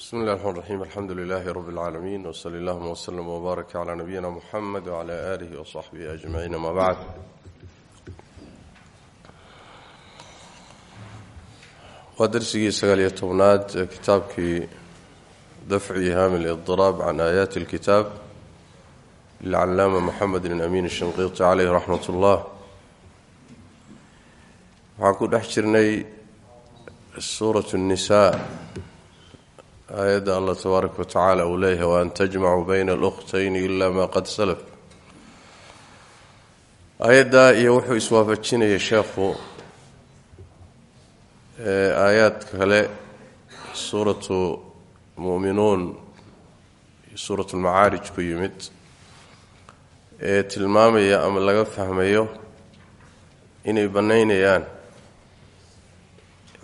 bismi llahi raxmaan raxiim alxamdu lilaahi rabbi اlcaalamiin wsali allahuma wslm wbaarak cala nabiyina muxamed wcla alihi wsaxbihi ajmaciin ama bacd waa darsigii sagaaliyo tobnaad ee kitaabkii dafci haami lidiraab can aayaati اlkitaab lilcalaama moxamed bn amin shinqiiti caleyh raxmat ullah waxaan ku dhex jirnay suurat nisa aayadda allah tabaaraka wa tacaala uu leeyahay waan tajmacuu bayna alukhtayni ila ma qad salaf. Aayaddaa iyo wuxuu iswaafajinayay sheekhu aayaad kale suuratu mu'minuun suuratu lmacaarij ku yimid ee tilmaamaya ama laga fahmayo inay bannaynayaan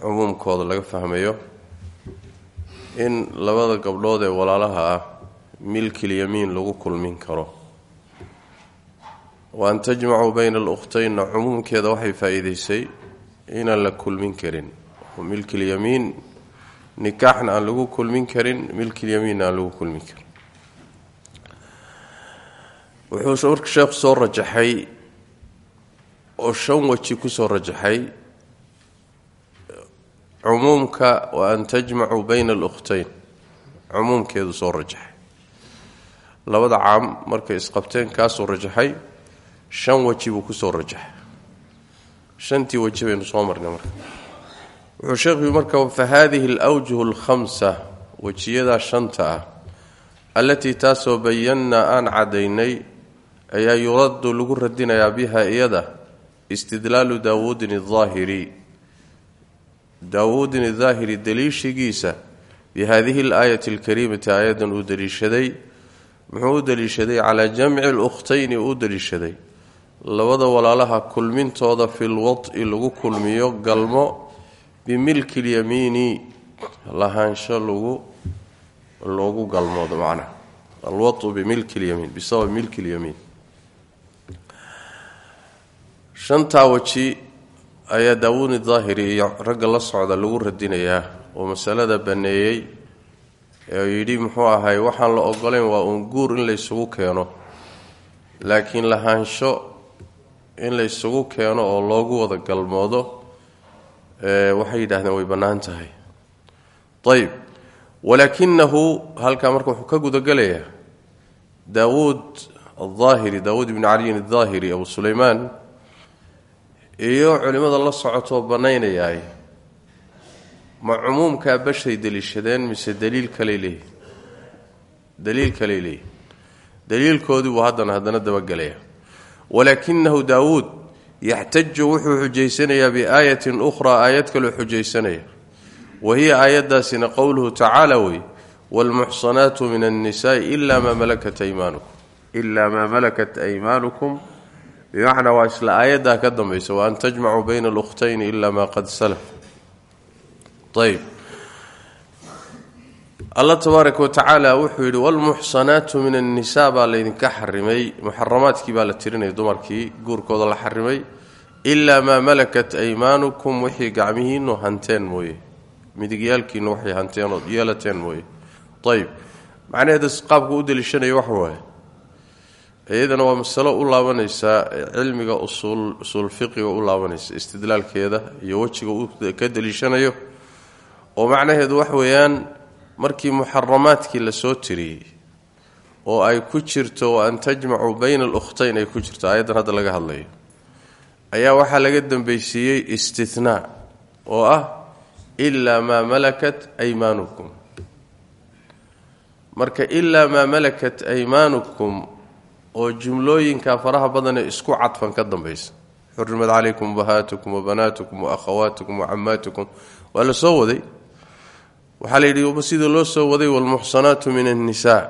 cumuumkooda laga fahmayo in labada gabdhood ee walaalaha ah milkilyamiin lagu kulmin karo. Wa an tajmacuu bayna alukhtaynna cumuumkeeda waxay faa-iideysay inaan la kulmin karin. Milkilyamiin nikaaxna aan lagu kulmin karin milkilyamiinna aan lagu kulmin karin. Wuxuu sheekhu soo rajaxay oo shan weji ku soo rajaxay cumuumka wa an tajmacuu bayna alukhtayn. Cumuumkeedu soo rajaxay. Labada caam markay isqabteen kaasoo rajaxay shan weji buu ku soo rajaxay. Shantii weji baynu soo marnay marka. Wuxuu sheekhu marka fa haadihi alawjuhu alkhamsa wejiyadaa shanta ah allatii taasoo bayannaa aan caddaynay ayaa yuraddu lagu radinayaa biha iyada istidlaalu daawuudin aldaahiri daawuudin adaahiri daliishigiisa bi haadihi alaayati alkariimati aayadan uu daliishaday muxuu u daliishaday calaa jamci alukhtayni uu daliishaday labada walaalaha kulmintooda fil wadi lagu kulmiyo galmo bimilki lyamiini lahaansho lagu loogu galmoodo macnaha alwau bimilki lyamiin bisababi milki lyamiin ayaa daawuud daahiri iyo ragga la socda lagu radinayaa oo masalada baneeyey ee yidhi muxuu ahay waxaan la ogolayn waa uun guur in laysugu keeno laakiin lahaansho in laysugu keeno oo loogu wada galmoodo waxay yidhahdeen way bannaan tahay. Ayb walaakinahu halkaa marka wuxuu ka gudagelayaa daawuud aaahiri daawuud ibni caliyin adaahiri abu sulaymaan iyo culimmada la socotoo bannaynayaay ma cumuumkaa bashay deliishadeen mise daliil kaley leeyihiin daliil kaley leeyihiin daliilkoodii buu haddana haddana dabagelaya walaakinahu daawuud yaxtaju wuxuu xujaysanayaa biaayatin ukhraa aayad kaloo xujaysanaya. Wa hiya aayaddaasina qowluhu tacaala wey waalmuxsanaatu min annisaai ila maa malakat aymaanukum ilaa maa malakat aymaanukum bimacnaa waa isla aayaddaa ka dambaysa wa an tajmacuu bayna alukhtayni ila maa qad salaf. Ayb alla tabaaraka wa tacaala wuxuu yidhi waalmuxsanaatu min annisaa baa laydinka xarimay. Muxaramaadkii baa la tirinaya dumarkii guurkooda la xarimay. Ilaa maa malakat aymaanukum wixii gacmihiinu hanteen mooye. Midigyaalkiinu waxay hanteen ood yeelateen mooye. Ayb macnaheeda qaabku u deliishanaya waxa waaye iyadana waa masalo u laabanaysaa cilmiga usuul fiqiga u laabanaysa istidlaalkeeda iyo wejiga uu ka deliishanayo. Oo macnaheedu wax weeyaan markii muxaramaadkii la soo tiriyey oo ay ku jirto an tajmacuu bayna alukhtayn ay ku jirto aayaddan hadda laga hadlayo ayaa waxaa laga dambaysiiyey istinaa oo ah ilaa maa malakat aymaanukum marka ilaa maa malakat aymaanukum oo jumlooyinka faraha badanee isku cadfan ka dambaysa. Xurimat calaykum ubahaatukum wabanaatukum waakhawaatukum wacamaatukum waa la soo waday. Waxaa la yidhi sidii loo soo waday waalmuxsanaatu min annisaa.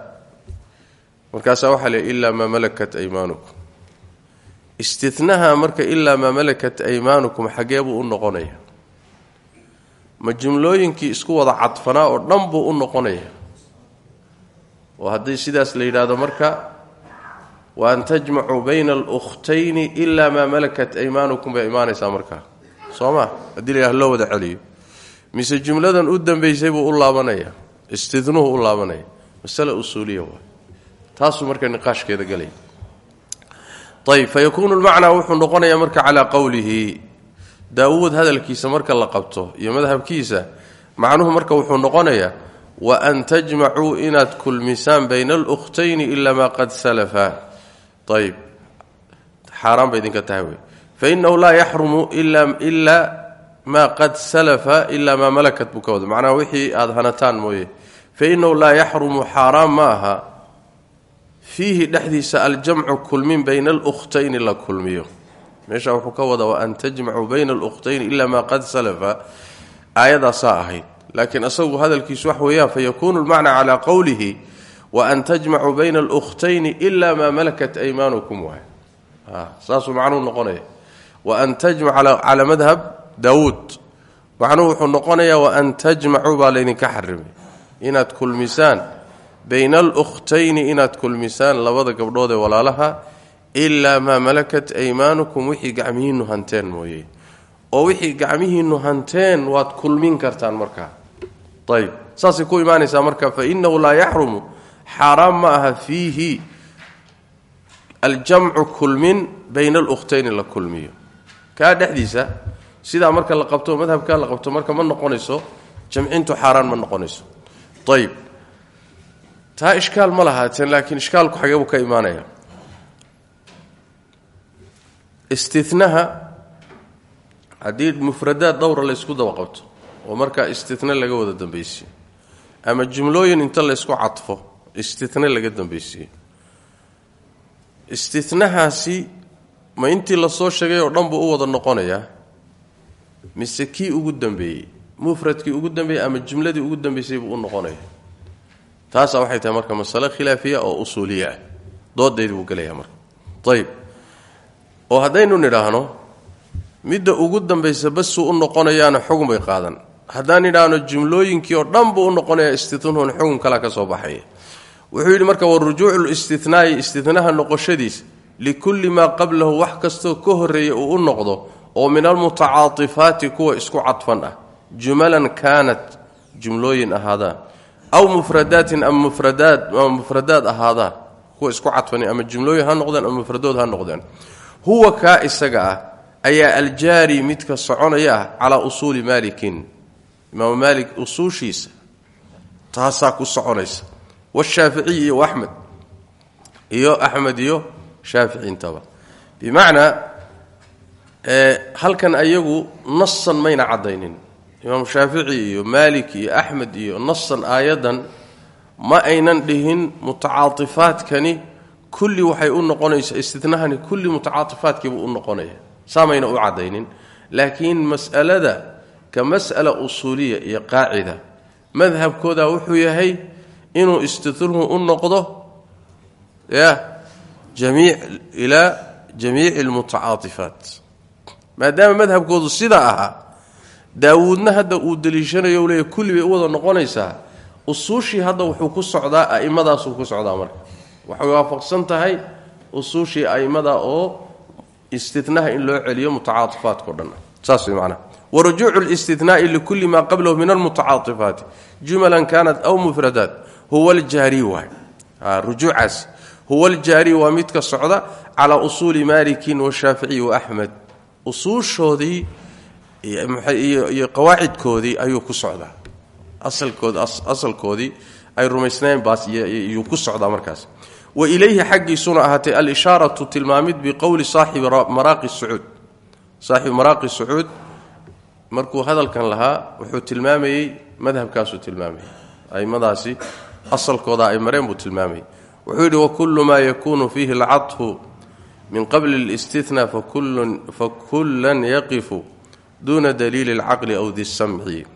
Markaasaa waxaa la ilaa maa malakat aymaanukum istinaha marka ilaa maa malakat aymaanukum xagee u noqonaya. Ma jumlooyinkii isku wada cadfanaa oo dhan buu u noqonaya. Oo haddii sidaas la yidhaahdo marka wa an tajmacuu bayna alukhtayni ilaa maa malakat aymaanukum bay imaanaysaa markaa. Soo ma? Haddii la loo wada celiyo. Mise jumladan u dambaysay buu u laabanayaa istinuhu u laabanaya. Marka niqaashkeeda gelaya ayb fa yakuunu lmacnaa wuxuu noqonayaa marka calaa qowlihi daawuud hadalkiisa marka la qabto iyo madhabkiisa macnuhu marka wuxuu noqonayaa wa an tajmacuu inaad kulmisaan bayna alukhtayni ilaa maa qad salafa ayb xaaraan bay idinka tahay wey. Fainahu laa yaxrumu ilaa maa qad salafa ilaa maa malakat buu ka wada macnaha wixii aada hanataan mooye. Fainahu laa yaxrumu xaaraan ma aha. Fiihi dhexdiisa aljamcu kulmin bayna alukhtayni la kulmiyo. Meesha wuxuu ka wada wa an tajmacuu bayna alukhtayni ilaa maa qad salafa. Aayadaasaa ahayd. Laakiin asagu hadalkiisu wax weeyaan fayakuunu lmacna calaa qowlihi wa an tajmacuu bayna alukhtayni ilaa maa malakat aymaanukum waay saasuu macnuhu noqonaya wa an tajmaca calaa madhab daawuud macnuhu wuxuu noqonayaa wa an tajmacuu baa laydinka xarimay inaad kulmisaan bayna alukhtayni inaad kulmisaan labada gabdhood ee walaalaha ilaa maa malakat aymaanukum wixii gacmihiinnu hanteen mooye oo wixii gacmihiinnu hanteen waad kulmin kartaan markaa ayb saasay ku imaanaysaa marka fa inahu laa yaxrumu xaaraan ma aha fiihi. Aljamcu kulmin bayna alukhtayni la kulmiyo. Kaa dhexdiisa sidaa marka la qabto madhabkaa la qabto marka ma noqonayso jamcintu xaaraan ma noqonayso. Ayb taa ishkaal ma lahaateen laakiin ishkaalku xagee buu ka imaanaya. Istinaha haddii mufradaad dhowra laysku daba qabto oo markaa istina laga wada dambaysiyo ama jumlooyin inta laysku cadfo istina laga dambaysiiyo istinahaasi ma intii la soo sheegay oo dhan u wada noqonayaa mise ugu dambeeyey mufradkii ugu dambeeyey ama jumladii ugu dambaysay buu u noqonaya. Taasaa waxay tahay marka masale khilaafiya oo usuuliya ah. Doodeydii buu marka. Ayb oo haddaynu nidhaahno midda ugu dambaysa basuu u noqonayaana xugun bay qaadan. Haddaan nidhaahno jumlooyinkii oo dhan buu u noqonayaa istinuhun xugun kalaa ka soo baxaya wuxuu yidhi marka warujuucu listinaai istinaha noqoshadiis likulli maa qablahu wax kastoo ka horreeya uu u noqdo oo min almutacaatifaati kuwa isku cadfan ah jumalan kaanat jumlooyin aw mufradaatin ama mufradaad ama mufradaad ahaadaan kuwa isku cadfani ama jumlooyin ha noqdeen ama mufradood ha noqdeen. Huwa kaa isaga ah ayaa aljaari midka soconaya ah calaa usuuli maalikin. Imaamu maalik usuushiisa ku soconaysa washaaficiy iyo axmed iyo axmed iyo shaafici intaba bimacnaa halkan ayagu nasan mayna caddaynin imaamu shaafici iyo maalik iyo axmed iyo nasan aayadan ma aynan dhihin mutacaaifaadkani kulli waxay u noqonaysaa istinahani kulli mutacaaifaadkiibuu u noqonaya saamayna u caddaynin laakiin mas'alada ka mas'ala usuuliya iyo qaacida madhabkooda wuxuu yahay inuu istinuhu u noqdo ya ilaa jamiici almutacaaifaat maadaama madhabkoodu sidaa ahaa daawuudna hadda uu deliishanayo u leeya kulli bay u wada noqonaysaa. Usuushii hadda wuxuu ku socdaa a'immadaasuu ku socdaa marka. Waxay waafaqsan tahay usuushii a'immada oo istinaha in loo celiyo mutacaaifaatko dhan. Saas way macnaha warujuucu listinaai likulli maa qablahu min almutacaaifaati jumalan kaanat aw mufradaat huwa aljaari waay. Rujuucaas. Huwa aljaari waa midka socda calaa usuuli maalikin washaaficiyi waaxmed usuushoodii iyo qawaacidkoodii ayuu ku socdaa. Asalkoodii ay rumaysnayn baas iyuu ku socdaa markaas. Wa ilayhi xaggiisuna ahaatay alishaaratu tilmaamid biqowli saaxibi maraaqi sacuud saaxibu maraaqi sacuud markuu hadalkan lahaa wuxuu tilmaamayey madhabkaasuu tilmaamayay aimadaasi asalkooda ay mareen buu tilmaamayay wuxuu yidhi wakullu maa yakuunu fiihi alcadfu min qabli اlistithnaa fakullan yaqifu duuna daliili اlcaqli aw disamci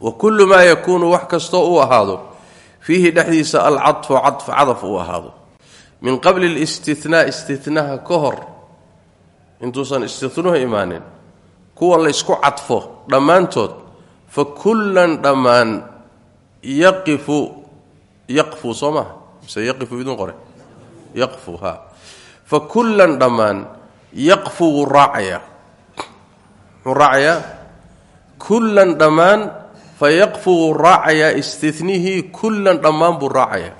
wakullu maa yakuunu wax kastoo uu ahaado fiihi dhexdiisa alcadfu cadf cadaf uu ahaado. Min qabli listithnaa istihnaha ka hor intuusan istihnuhu imaanin kuwa la ysku cadfo dhammaantood fa kullan dhammaan yaqifu yaqfu soo maha mise yaqifu idin qore. Yaqfu ha. Fa kullan dhammaan yaqfu wuu raacayaa muxuu raacayaa kullan dhammaan fa yaqfu wuu raacayaa kullan dhammaan buu raacayaa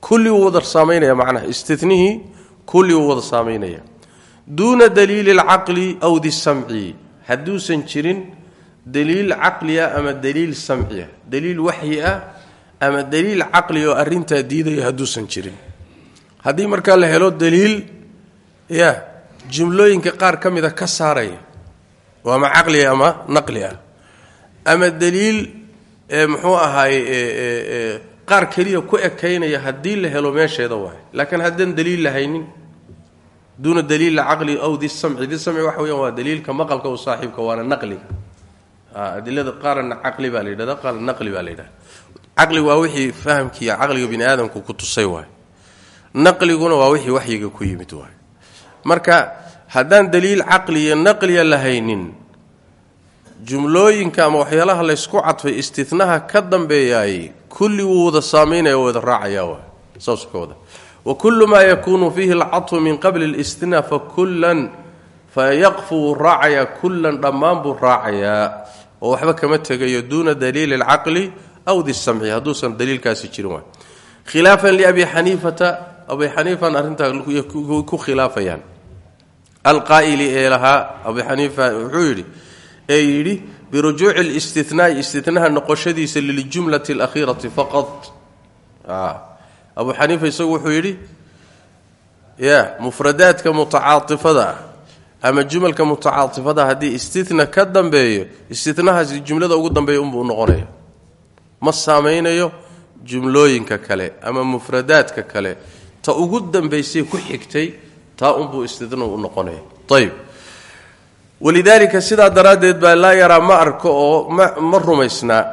kulli wada saamaynaya macnaha istinihii kulli wuu wada saamaynaya. Duuna daliili lcaqli aw disamci hadduusan jirin daliil caqliya ama daliil samciya daliil waxyi ah ama daliil caqli oo arrintaa diidaya hadduusan jirin? Haddii markaa la helo daliil ya jumlooyinka qaar ka mida ka saaraya oo ama caqliga ama naqli ah? Ama daliil muxuu ahaay qaar keliya ku ekaynaya haddii la helo meesheeda waay laakiin haddaan daliil lahaynin duuna daliil caqli aw disamci disamci waa daliilka maqalka u waana naqliga adilada qaarna caqli baa la yidhahda qaarna naqli baa la yidhahda caqli waa wixii fahamkiiyo caqliga bini aadamku ku tusay waay naqliguna waa wixii waxyiga ku yimid waay marka haddaan daliil caqliya naqliya lahaynin jumlooyinka ama waxyaalaha laysku cadfay istinaha ka dambeeyaay kulli wuu wada saamaynaya wada raacaya waay saasuu wa kullu maa yakuunu fiihi alcadfu min qabli listina fa kullan fa yaqfu wuu raacayaa kullan dhammaan buu raacayaa oo waxba kama tegayo duuna daliili alcaqli aw disamci hadduusan daliilkaasi jirin waay. khilaafan liabi xaniifata abi xaniifan arrintaa ku khilaafayaan. Alqaa'ili ee lahaa abi xaniifa wuxuu yidhi ee yidhi birujuuci listinaai istinaha noqoshadiisa liljumlati alakhiirati faqad abu xaniifa isagu wuxuu ya mufradaadka mutacaatifada ah ama jumalka mutacaatifada haddii istina ka dambeeyo istinahaasi jumlada ugu dambeeya unbuu noqonaya ma saamaynayo jumlooyinka kale ama mufradaadka kale. Ta ugu dambaysay ku xigtay taa unbuu istina u noqonaya ayb walidaalika sidaa daraaddeed baa laa yaraa ma arko oo ma rumaysnaa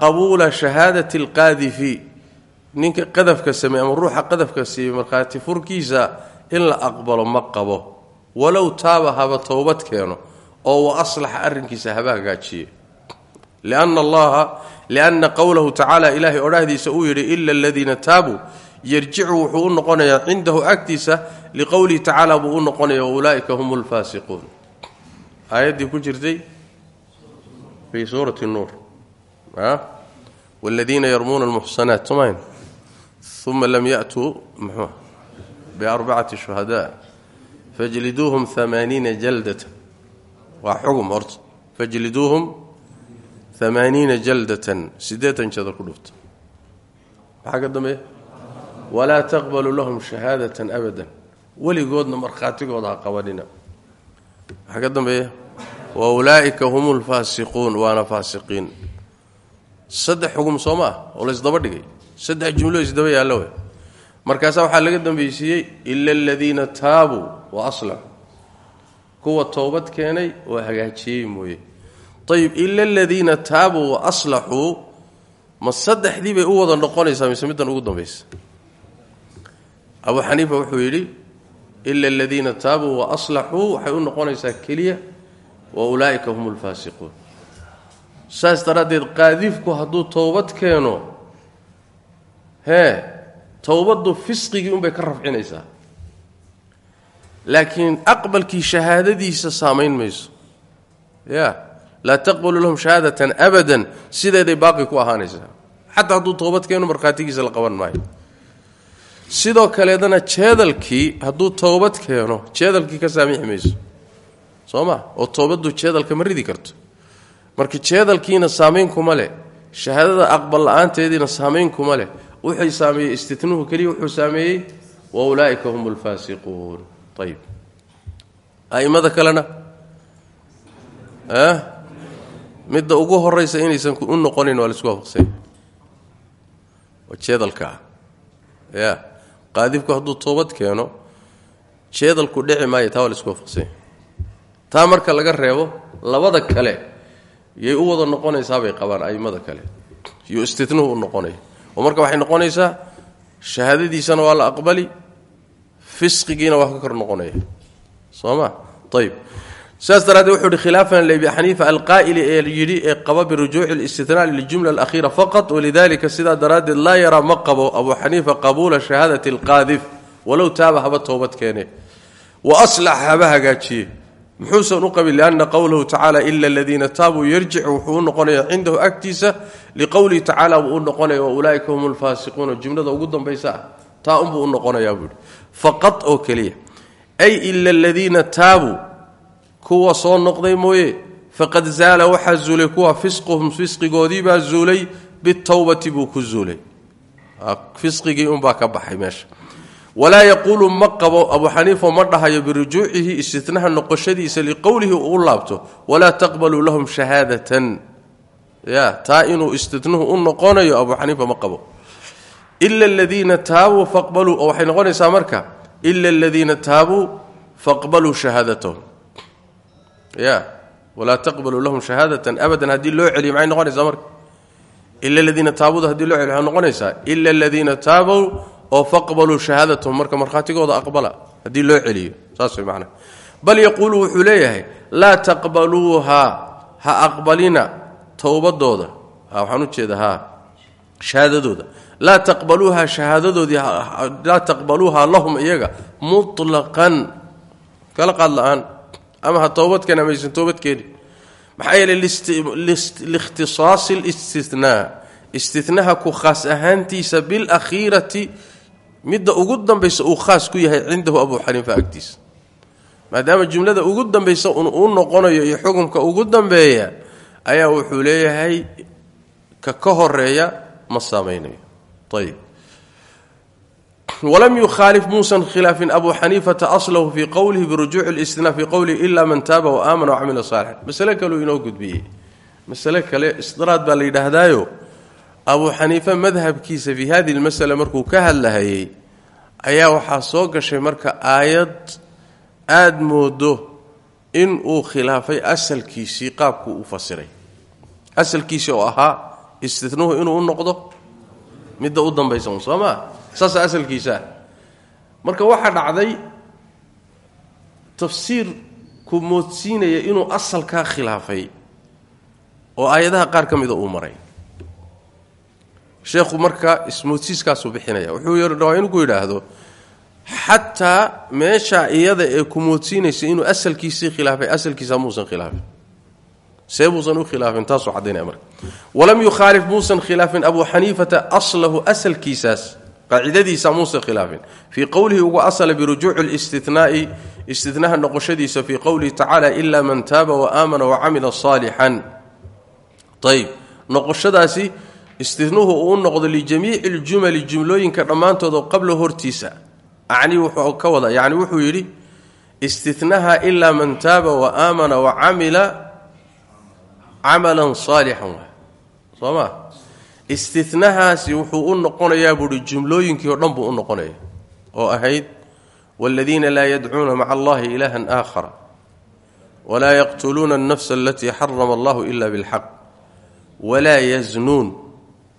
qabuula shahaadati alqaadifi ninka qadafka sameey ruuxa qadafka siiyey markhaati furkiisa in la aqbalo ma qabo walow taaba haba towbad keeno oo wa aslaxa arrinkiisa haba hagaajiye lianna allaha lianna qowlahu tacaala ilaahay odhahdiisa uu yidhi ila aladiina taabuu yarjicu wuxuu u noqonayaa cindahu agtiisa liqowlihi tacaala buu u noqonaya waulaa'ika hum lfaasiquun ku jirtay fii suurati nuur wladiina yarmuuna almuxsanaat uma lam yatuu mxuu biarbacati shuhadaa fajliduuhum amaaniina jaldatan. Waa xugum horta. Fajliduuhum amaaniina jaldatan. Siddeetan jada ku dhufta maxaa ka dambeeya? Walaa taqbalu lahum shahaadatan abadan. Weligoodna markhaatigooda ha qabanina. Maxaa ka dambeeya? Wa ulaa'ika hum lfaasiquun waana faasiqiin. Saddex xugum soo ma ah oo laysdaba laga dambaysiiyey ila aladiina taabuu wa aslaxuu kuwa toobad keenay oo hagaajiyey mooye. Ayib ila aladiina taabuu wa aslaxuu ma saddexdii bay u wada noqonaysaa mise middan ugu dambaysa. Abuu xaniifa wuxuu yidhi ila aladiina taabuu wa aslaxuu waxay u noqonaysaa keliya wa ulaa'ika hum lfaasiquun saas daraaddeed qaadifku hadduu towbad keeno hee towbaddu fisqigii unbay ka rafcinaysaa laakiin aqbalkii shahaadadiisa saamayn mayso. Ya laa taqbalu lahum shahaadatan abadan. Sideeday baaqi ku ahaanaysaa. Xataa hadduu toobad keeno markhaatigiisa la qaban maayo. Sidoo kaleedana jeedalkii hadduu toobad keeno jeedalkii ka saamixi mayso. Soo oo toobaddu jeedalka ma karto. Marka jeedalkiina saamayn kuma leh. Shahaadada aqbal la'aanteediina saamayn kuma leh. Wuxuu saameeyey istitnuhu keliya wuxuu saameeyey. Wa ulaa'ika hum lfaasiquun ayib a'immada kalena midda ugu horaysa inaysan u noqonayn waa la isku waafaqsanya waa jeedalka ah ya qaadifku hadduu toobad keeno jeedalku dhici maayo taa waa la isku waafaqsanya taa marka laga reebo labada kale yay u wada noqonaysaabay qabaan a'immada kale iyo istitnuhu u noqonaya oo marka waxay noqonaysaa shahaadadiisana waa la aqbali fisqigiina waa ka kor noqonaya. Soo ma ayib saas daraaddeed wuxuu ihi khilaafan liabi xaniifa alqaa'ili ee yidhi ee qaba birujuuci listinaa liljumla alakhiira faqat walidalika sidaa daraaddeed laa yaraa ma qabo abuu xaniifa qabuula shahaadati alqaadif walow taaba haba toobad keene. Wa aslax haba hagaajiye. Muxuusan u qabin lianna qowlahu tacaala ila aladiina taabuu yarjic wuxuu noqonaya cindahu agtiisa liqowlihi tacaala buu u noqonaya waulaa'ika hum lfaasiquuna ugu dambaysa ah taa unbuu u noqonayaa buuhi faqad oo keliya ay ila aladiina taabuu kuwa soo noqday mooye faqad zaala waxaa zuulay kuwa fisquhum fisqigoodiibaa zuulay bitowbati buu ku zuulay. Fisqigii unbaa ka baxay meesha. Walaa yaquulu ma qabo abu xaniifa ma dhahayo birujuucihi istinaha noqoshadiisa liqowlihi uu laabto walaa taqbaluu lahum shahaadatan. Ya taa inuu istitnuhu u noqonayo abu xaniifa ma qabo ila aladiina taabuu faqbaluu oo waxay noqonaysaa marka ila aladiina taabuu faqbaluu shahaadatahum ya walaa taqbaluu lahum shahaadatan abadan haddii loo celiyo maxay noqonaysaa marka? Ila aladiina taabuuda haddii loo celiyo waxay noqonaysaa? Ila aladiina taabuu oo faqbaluu marka markhaatigooda aqbala haddii loo celiyo. Saas way macnaha bal yaquulu wuxuu leeyahay laa taqbaluuha ha aqbalina towbadooda waxaan u jeeda ha shahaadadooda laa taqbaluuha shahaadadoodii laa taqbaluuha lahum iyaga mutlaqan. Kala qaad la'aan. Ama ha toobadkeen amaysan toobadkeeni. Maxaa yeeley liikhtisaasi listinaa istinaha ku khaas ahaantiisa bilakhiirati midda ugu dambaysa uu khaas ku yahay cindahu abu xaniifa agtiisa maadaama jumlada ugu dambaysa uu noqonayo iyo xukumka ugu dambeeya ayaa wuxuu leeyahay ka ka horreeya ma saamaynayo walam yukhaalif muusan khilaafin abu xaniifata aslahu fii qowlihi birujuuci listinaa fii qowlihi ila man taaba waaamana wacamila saalixan masale kaleu inoo gudbiyey masale kale isdiraad baa la yidhaahdaayo abu xaniife madhabkiisa fii hadihi lmasala markuu ka hadlahayey ayaa waxaa soo gashay marka aayad aada moodo in uu khilaafay asalkiisii qaabkuu u fasiray asalkiisii oo ahaa istinuhu inuu u midda u dambaysa un soo maa saasa asalkiisaa marka waxaa dhacday tafsiir ku moodsiinaya inuu asalkaa khilaafay oo aayadaha qaar ka mida uu maray. Sheekhu marka ismoodsiiskaasuu bixinaya. Wuxuu rabaa inuu ku yidhaahdo xataa meesha iyada ee ku moodsiinaysa inuu asalkiisii khilaafay asalkiisa muusan khilaafin see buusan u khilaafin taasuu caddaynaya marka. Walam yukhaalif muusan khilaafin abu xaniifata aslahu asalkiisaas. Qaacidadiisa muusan khilaafin. Fii qowlihi ugu asala birujuuci listinaai istinaha noqoshadiisa fii qowlihi tacaala ila man taaba waaamana wacamila saalixan ayb noqoshadaasi istinuhu uu u noqdo lijamiici ljumali jumlooyinka dhammaantood oo qabla hortiisa. Acni wuxuu ka wada yani wuxuu yidhi istinaha ilaa man taaba waaamana wacamila camalan saalixan soo ma istinahaasi wuxuu u noqonayaa buuhi jumlooyinkii o dhan buu u noqonaya oo ahayd wاladiina laa yadcuuna maca allahi ilaha aakhara walaa yaqtuluuna alnafsa alatii xarama allahu ila bilxaq walaa yaznuun.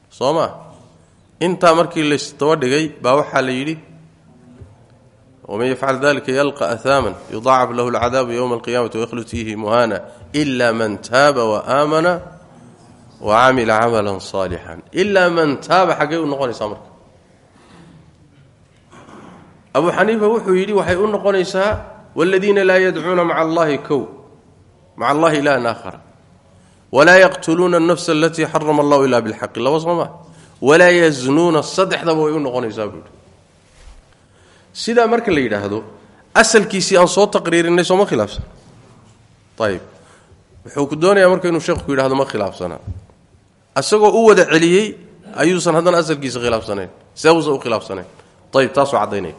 Soo ma intaa markii laysdaba dhigay baa waxaa la yidhi waman yafcal dalika yalqa ahaaman yudaacaf lahu alcadaabu yowma alqiyamati waykhlud fiihi muhana ila man taaba waaamana wacamila camala saalixan ilaa man taaba xaggay u noqonaysaa marka abu xaniifa wuxuu yidhi waxay u noqonaysaa wاladiina laa yadcuuna maca allahi kow maca allahi ilahan aakhara walaa yaqtuluuna alnafsa alatii xarama allahu ila bilxaqi laba soo maa walaa yaznuuna saddexdaba way u noqonaysaa buuhi sidaa marka la yidhaahdo asalkiisii aan soo taqriirinay sooma khilaafsan. Ayib wuxuu ku doonayaa marka inuu sheekhu yidhahdo ma khilaafsanaa isagoo u wada celiyey ayuusan haddana asalkiisa khilaafsanayn. Seebuusan u khilaafsanayn. Ayib taasuu caddaynaya.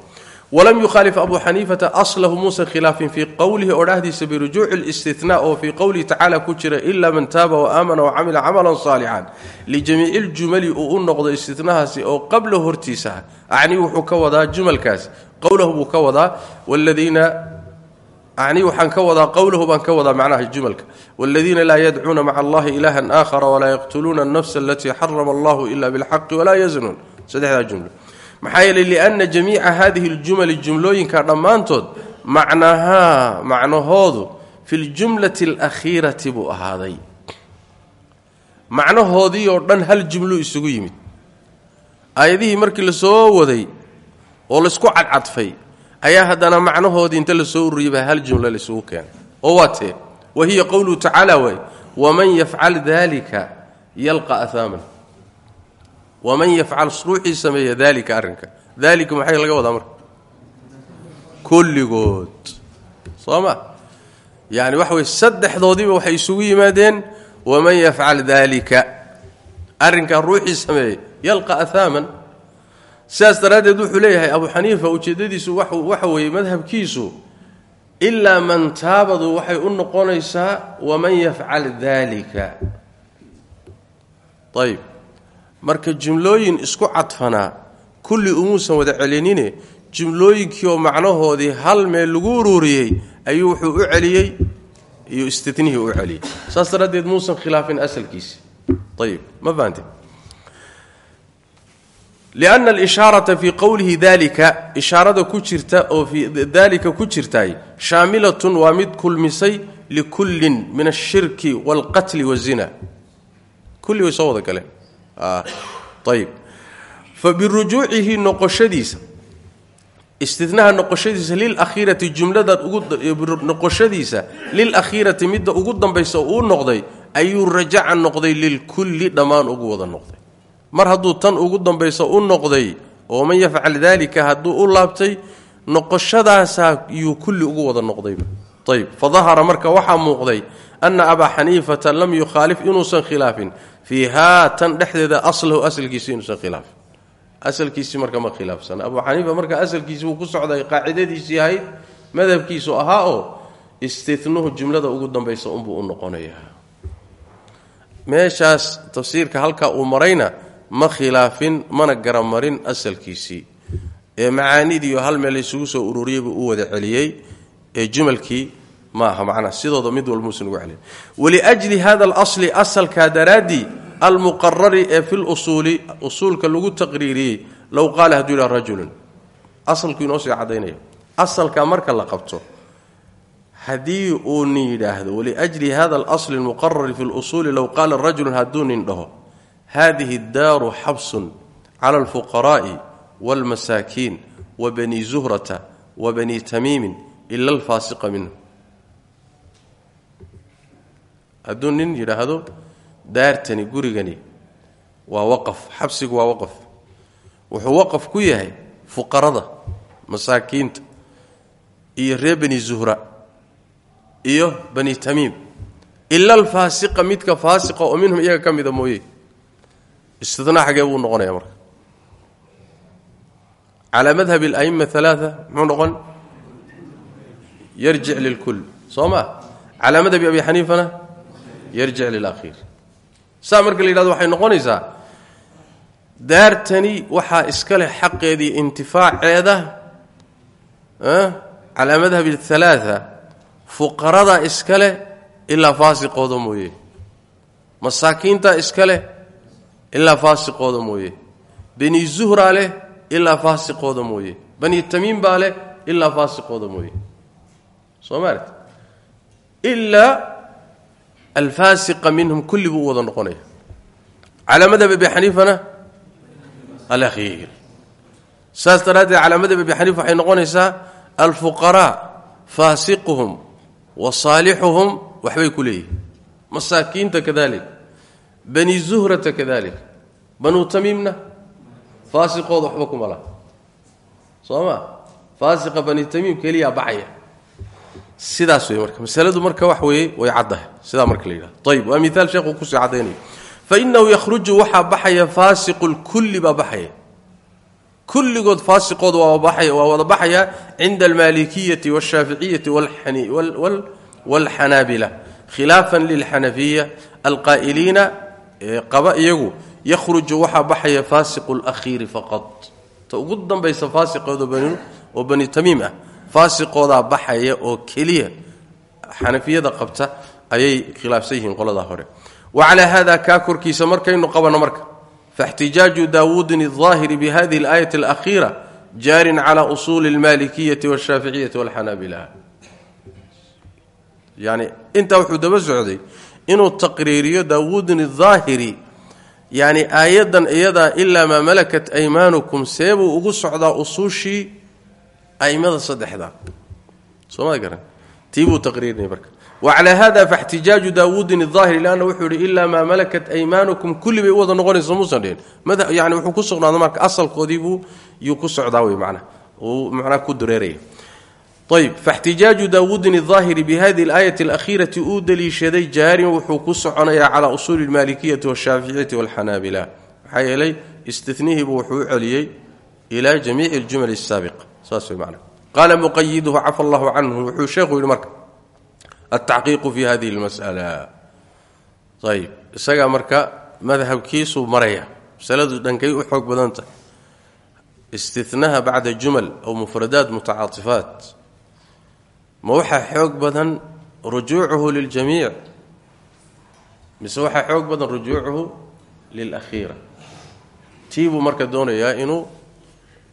Walam yukhaalif abu xaniifata aslahu muusan khilaafin fii qowlihi odhahdiisa birujuuci listinaa oo fii qowlihi tacaala ku jira ila man taaba waaamana wacamila camalan saalixan. Lijamiici ljumali uu u noqdo istinahaasi oo qabla hortiisa ah acnii qowlahu buu ka wadaa wladiina acnii waxaan ka wadaa qowlahu baan ka wadaa macnaha jumalka wاladiina laa yadcuuna maca allahi ilaha aakhara walaa yaqtuluuna alnafsa alatii xarama allahu ila bilxaqi walaa yaznuun. Saddexdaa jumlo maxaa yeelay lianna jamiica hadihi اljumali jumlooyinka dhammaantood macnahaa macnahoodu fi ljumlati alakhiirati buu ahaaday. Macnahoodii oo dhan hal jumlu isugu yimid. Aayadihii markii la soo waday oo laysku cadcadfay ayaa haddana macnahoodii inta la soo ururiyay baa hal jumlo laisugu keenay. Oo waa tee wa hiya qowluhu tacaala waay waman yafcal dalika yalqa ahaaman waman yafcal ruuxii sameeya daalika arrinka. Daalika laga wadaa marka? Kulligood. Soo ma? Yani waxa weye saddexdoodiiba waxay isugu yimaadeen waman yafcal daalika. Arrinkaa ruuxii sameeyey yalqa ahaaman sidaas daraaddeed wuxuu leeyahay abu xaniifa ujeeddadiisu waxa weeye madhabkiisu ilaa man taabadu waxay u noqonaysaa waman yafcal daalika ayb marka jumlooyin isku cadfanaa kulli umuusan wada celinine jumlooyinkii oo macnahoodii hal meel lagu ururiyey ayuu wuxuu u celiyey iyo istinihii u celiyey. Saas daraaddeed muusan khilaafin asalkiisi. Ayib ma fahamte lianna alishaarata fii qowlihi dalika ishaarada ku jirta oo fii daalika ku jirtaay shaamilatun waa mid kulmisay likullin min ashirki waalqatli wazina kulli way soo wada galeen ayib fa birujuucihi noqoshadiisa istinaha noqoshadiisa lilakhiirati jumlada noqoshadiisa lilakhiirati midda ugu dambaysa uu noqday ayuu rajaca noqday lilkulli dhammaan ugu wada noqday mar hadduu tan ugu dambaysa u noqday oo man yafcal daalika hadduu u laabtay noqoshadaasaa yuu kulli ugu wada noqdayba ayb fadahara marka waxaa muuqday ana abaa xaniifata lam yukhaalif inuusan khilaafin. Fiihaa tan dhexdeeda aslahu asalkiisi inuusan khilaafin asalkiisii marka ma khilaafsan. Abu xaniifa marka asalkiisi wuu ku socday qaacidadiisii ahayd madhabkiisu ahaa oo istinuhu jumlada ugu dambaysa unbuu u noqonayaa. Meeshaas tafsiirka halkaa uu marayna ma khilaafin mana garamarin asalkiisii. Ee macaanidiiyo hal meel laysugu soo ururiyey buu u wada celiyey ee jumalkii ma aha macnaa sidooda mid walmuusan ugu celiyay waliajli hada alasli asalkaa daraaddii almuqarari ee fi lusuuli usuulka lagu taqriiriyey low qaala hadduu yidhaha rajulun. Asalku inoo sii caddaynaya asalka marka la qabto haddii uu nin yidhaahdo waliajli hada alasli almuqarari fi lusuuli low qaala rajulun hadduu nin dhaho hadihi اddaaru xabsun cala alfuqaraa'i wاlmasaakiin wa bani zuhrata wa bani tamiimin ila alfaasiqa minhu hadduu nin yidhaahdo daartani gurigani waa waqaf xabsigu waa waqaf wuxuu waqaf ku yahay fuqarada masaakiinta iyo reer bani zuhra iyo bani tamiim ila alfaasiqa midka faasiqa oo minhum iyaga mooye istinaa xagee buu noqonaya marka. Calaa madhabi alaima alaaa muxuu noqon? Yarjic lilkul soo ma? Calaa madhabi abi xaniifana? Yarjic lilakhiir. Saa marka la yidhahdo waxay noqonaysaa daartani waxaa iska leh xaqeedii intifaaceeda calaa madhabi alaaa fuqaradaa iska leh ilaa faasiqooda mooye. Masaakiintaa iska leh ilaa faasiqooda mooye bani zuhraa leh ilaa faasiqooda mooye bani tamiim baa leh ilaa faasiqooda mooye soo maalit ilaa alfaasiqa minhum kulli buu noqonaya calaa madhab abi xaniifana alakhiir saas daraaddeed calaa madhab abi xaniifa waxay noqonaysaa alfuqaraa faasiquhum wa saalixuhum waxbay ku leeyihiin masaakiinta kadalik bani zuhrata kadalik. Banuu tamiimna faasiqooda waxba kuma laha soo ma faasiqa bani tamiim keliyaa baxaya. Sidaas wey marka. Masaladu marka wax weeye way caddahay. Sidaa marka la yidhahdo ayib waa miaal sheekhu ku sii caddaynaya fainahu yakhruju waxaa baxaya faasiqu lkulli baa baxaya. Kulligood faasiqooda waa wada baxaya cinda almalikiyati wاshaaficiyati wاlxanaabila khilaafan lilxanafiya alqaa'iliina qaba iyagu yakhruju waxaa baxaya faasiqu اlakhiiri faqad ta ugu dambaysa faasiqooda oo bani tamiim ah faasiqoodaa baxaya oo keliya xanafiyada qabta ayay khilaafsan yihiin qoladaa hore wa calaa hada kaa korkiisa markaynu qabanno marka faاxtijaaju daawuudin الظaahiri bihadihi اlaayati اlأkhiira jaarin calى usuuli اlmalikiyati wاshaaficiyati wاlxanaabila yani intaa wuxuu daba socday inuu taqriiriyo daawuudin aahiri yacni aayadan iyadaa ilaa maa malakat aymaanukum seebuu ugu socdaa usuushii aimada saddexda. Soma garan? Tiibuu taqriirinay marka. Wacalaa hada faxtijaaju daawuudin aahiri lanna wuxuu yihi ilaa maa malakat aymaanukum kulli bay u wada noqonaysa muusan dhihin. Yani wuxuu ku sugnaada marka asalkoodiibuu yuu ku socdaa wey manaa uu macnaa ku dureeraya ayb faxtijaaju daawuudin aahiri bihadi alaayati alakhiirati uu daliishaday jaarin wuxuu ku soconayaa calaa usuuli lmaalikiyati washaaficiyati walxanaabila maxaa yeelay istinihiibu wuxuu u celiyey ila jamiici aljumal asaabiqa saas wey manaa qaala muqayiduhu cafa allahu canhu. Wuxuu sheekhu yidhi marka altaxqiiqu fi hadihi lmas'ala ayb isagaa marka madhabkiisuu maraya masaladu dhankay u xoog badan tahay. Istinaha bacda jumal ow mufradaat mutacaaifaat ma waxaa xoog badan rujuucuhu liljamiic? Mise waxaa xoog badan rujuucuhu lilakhiira? Tii buu marka doonayaa inuu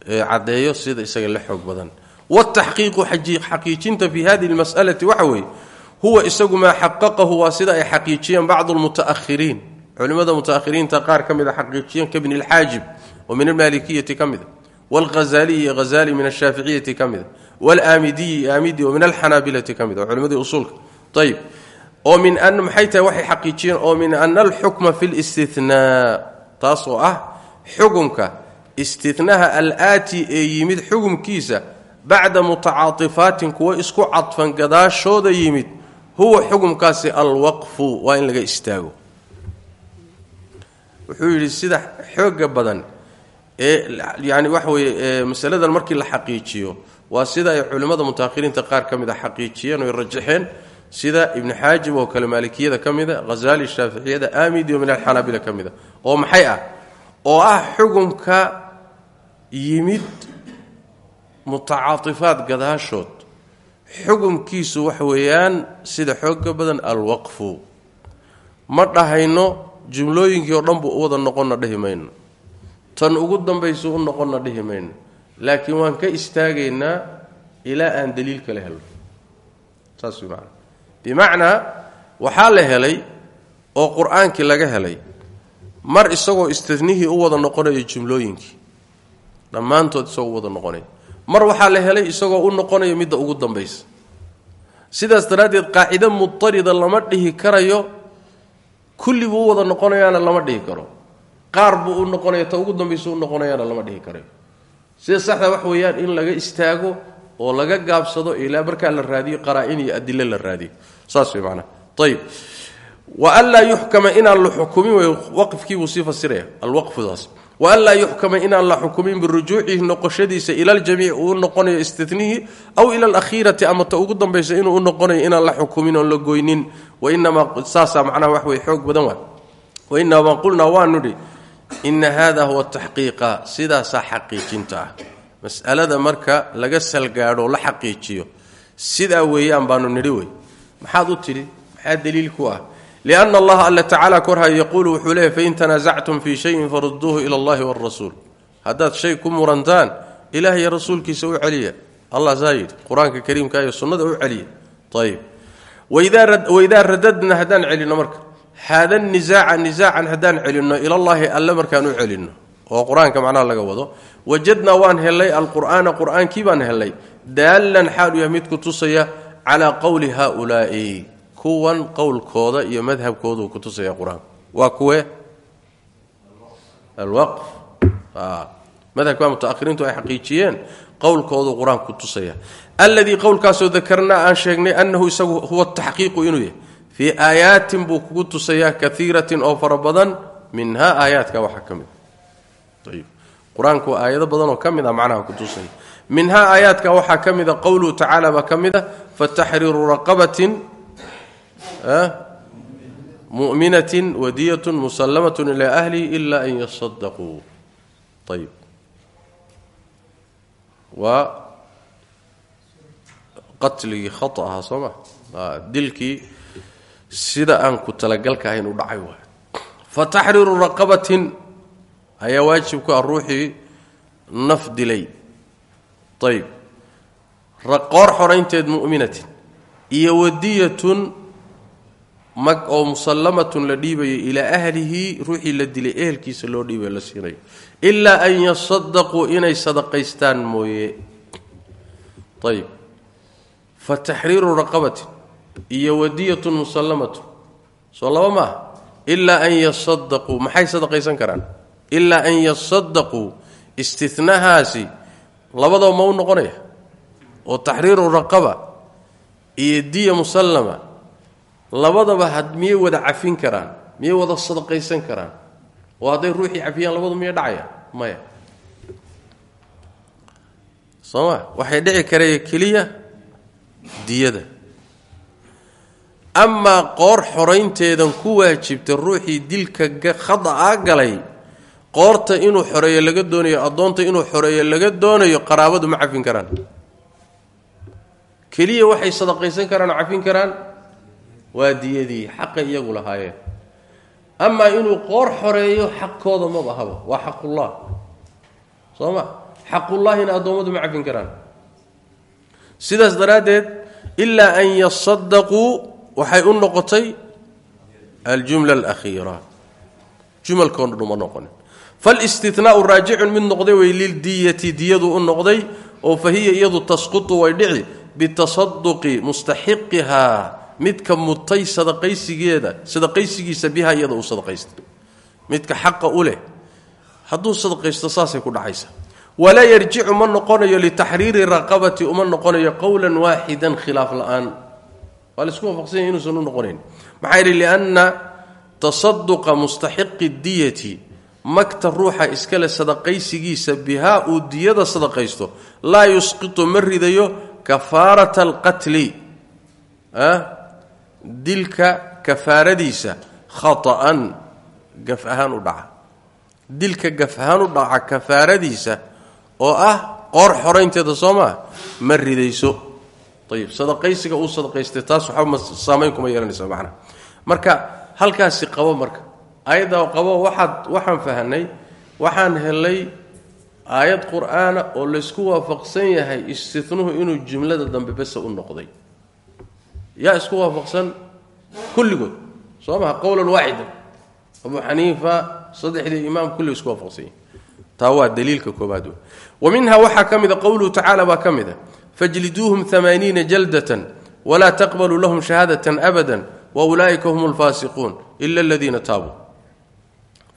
caddeeyo sida isaga la xoog badan. Wataxqiiqu xaqiijinta fi hadihi lmas'alati waxa weeye huwa isagu maa xaqaqahu waa sida ay xaqiijiyeen bacdu lmutaahiriin culimmada mutaahiriinta qaar ka mida xaqiijiyeen ka bni lxaajib oo min almaalikiyati ka mida wlghazaliyi hazali min ashaaficiyati ka mida wlaamidiyi aamidi oo min alxanaabilati ka mid oo culimadii usuulka ayb oo min maxay tahay waxay xaqiijiyeen oo min ana alxukma fi listinaa taas oo ah xukumka istinaha alaati ee yimid xukumkiisa bacda mutacaatifaatin kuwa isku cadfan gadaashooda yimid huwa xukumkaasi alwaqfu waa in laga istaago yani waxa weeye masaladan markii la xaqiijiyo waa sida ay culimmada mutaahiriinta qaar ka mid a xaqiijiyeen oy rajaxeen sida ibnu xaajib oo kale maalikiyada ka mida hazali shaaficiyada aamidi oo min alxanaabila ka mida oo maxay ah oo ah xukumka yimid mutacaaifaad gadaashood. Xukumkiisu waxa weeyaan sida xooga badan alwaqfu. Ma dhahayno jumlooyinkii oo dhan buu u wada noqonna dhihi mayno tan ugu dambaysu u noqonna dhihi mayno laakiin waan ka istaagaynaa ilaa aan daliil kale helno saas macana bimacnaa waxaa la helay oo qur'aankii laga helay mar isagoo istinihii u wada noqonayo jumlooyinkii. Dhammaantood isagoo u wada noqonaya. Mar waxaa la helay isagoo u noqonayo midda ugu dambaysa. Sidaas daraaddeed qaacido mudarida lama dhihi karayo kulli buu u wada noqonayaana lama dhihi karo qaar buu u noqonaya ta ugu dambaysa u noqonayaana lama dhihi karayo sida saxda wax weeyaan in laga istaago oo laga gaabsado ilaa markaa la raadiyo qaraa-in iyo adilo la raadiyo. Saas way macnaha ayib wa an laa yuxkama inaan la xukumin wey waqfkiibuu sii fasiraya alwaqfudaas. Wa an laa yuxkama inaan la xukumin birujuucihi noqoshadiisa ila ljamiic uu noqonayo istinihii aw ila alakhiirati ama ta ugu dambaysa inuu u noqonayo inaan la xukumin oon la goynin. Wainamaa saasaa macnaha wax wey xoog badan waa wainamaa qulnaa waanu dhi ina hada huwa taxqiiqa sidaasaa xaqiijinta ah. Mas'alada marka laga salgaadho la xaqiijiyo sidaa weeyaan baanu nidhi wey. Maxaad u tidhi? Maxaa daliil ku ah? Lianna allaha alla tacaala korhay yaquulu wuxuu leeyahy fain tanaasactum fii shayin faruduuhu ila allahi waalrasuul haddaad shay ku murantaan ilaah iyo rasuulkiisa u celiya. Allah saa yidhi qur'aanka kariimka iyo sunnada u celiya. Ayib waidaa radadna haddaan celinno marka haada nisaaca nisaacan haddaan celinno ilallaahi alle markaan u celinno oo qur'aanka macnaha laga wado wajadnaa waan hellay alqur'aana qur'aankii baan hellay daallan xaalu yahay mid ku tusaya calaa qowli haaulaa'i kuwan qowlkooda iyo madhabkoodu ku tusaya qur'aanka waa kuwe alwaqf madhabka mutaahiriintu ay xaqiijiyeen qowlkoodu qur'aanka ku tusaya alladii qowlkaasoo dakarnaa aan sheegnay annahu isagu huwa taxqiiqu inuu yahay fii aayaatin buu kugu tusayaa kaiiratin oo fara badan minhaa aayaadka waxaa ka mid. Qur'aanku aayado badanoo ka mid a macnaha ku tusaya minhaa aayaadka waxaa ka mida qowluhu tacaala baa ka mid a fataxriiru raqabatin mu'minatin musallamatun ilaa ahlihi ila an yasadaquu ayb waa qatligii khata ahaa soo sida aan ku talagalka ahayn u dhacay waay. Fa raqabatin ayaa waajib ku ah ruuxii naf dilay. Ayb qoor xoraynteed mu'minatin iyo wadiyatun mag oo musallamatun la dhiibayo ilaa ahlihi ruuxii la dilay ehelkiisa loo dhiibayo la siinayo ilaa an yasadaquu inay sadaqaystaan mooye. Ayb fa raqabatin iyo wadiyatun musallamatu. Soo laba maaha ilaa an yasadaquu maxay sadaqaysan karaan? Ilaa an yasadaquu istinahaasi labadaba ma u noqonaya? Oo taxriiru raqaba iyo diya musallama labadaba had miyay wada cafin karaan? Miyay wada sadaqaysan karaan? Oo hadday ruuxii cafiyaan labadu miyay dhacaya maya. Soo ma waxay dhici karaya keliya diyada amaa qoor xoraynteedan ku waajibta ruuxii dilka khada'a galay qoorta inuu xoreeyo laga doonayo addoonta inuu xoreeyo laga doonayo qaraabadu ma cafin karaan. Keliya waxay sadaqaysan karaan cafin karaan? Waa diyadii xaqay iyagu lahaayeen. Amaa inuu qoor xoreeyo xaqkooda maba haba waa xaqullah soo ma? Xaqullaahina addoommadu ma cafin karaan. Sidaas daraaddeed ilaa an yasadaquu waxay u noqotay aljumla alakhiira. Jumalkoona dhuma noqonin. Falistinaau raajicun mid noqday way lildiyati diyadu u noqday oo fa hiya iyadu tasqutu way dhici bitasaduqi mustaxiqihaa midka mutay sadaqaysigeeda sadaqaysigiisa biha iyada uu sadaqaystay. Midka xaqa u leh. Hadduu sadaqaysto saasay ku dhacaysa. Walaa yarjicu ma noqonayo litaxriiri raqabati uma noqonayo qowlan waaxidan khilaaf la'aan waa la isku waafaqsanya inuusan u noqonayn. Maxaa yidhi lianna tasaduqa mustaxiqi diyati magta ruuxa iskale sadaqaysigiisa bihaa uu diyada sadaqaysto laa yusqitu ma ridayo kafaarata alqatli dilka kafaaradiisa khata'an gaf ahaan u dhaca. Dilka gaf ahaan u dhaca kafaaradiisa oo ah qoor xoraynteeda soo maa ma ridayso ayib sadaqaysiga uu sadaqaystay taas waxba saamayn kuma yeelanaysa macnaha marka halkaasi qabo marka. Ayaddaa qabo waxaad waxaan fahanay waxaan helay aayad qur'aana oo laysku waafaqsan yahay istinuhu inuu jumlada dambe besa u noqday. Yaa isku waafaqsan? Kulligood. Soo maha qowlan waaxidan abu xaniifa saddexdii imaam kulli isku waafaqsan taa waa daliilka koobaad wey wa minha waxaa ka mida qowluhu tacaala baa fajliduuhum amaaniina jaldatan walaa taqbaluu lahum shahaadatan abada wa ulaa'ika hum lfaasiquun ila aladiina taabuu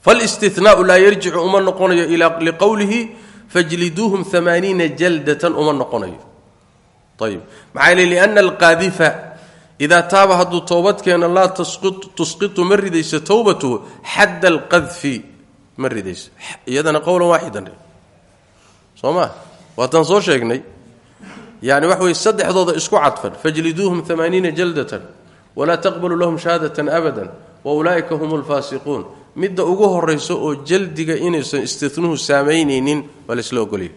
falistinaau laa yarjicu uma noqonayo liqowlihi fajliduuhum amaaniina jaldatan uma noqonayo ayib maxaa yili liana alqaadifa idaa taaba hadduu toobadkeena laa tusqitu ma ridayso towbatuhu xadda alqadfi ma ridayso iyadana qowlan waaxidan soo maa waataan soo sheegnay yani wax weye saddexdooda isku cadfan. Fajliduuhum amaaniina jaldatan walaa taqbaluu lahum shahaadatan abadan wa ulaa'ika hum lfaasiquun midda ugu horayso oo jaldiga inaysan istinuhu saamaynaynin waa ogolya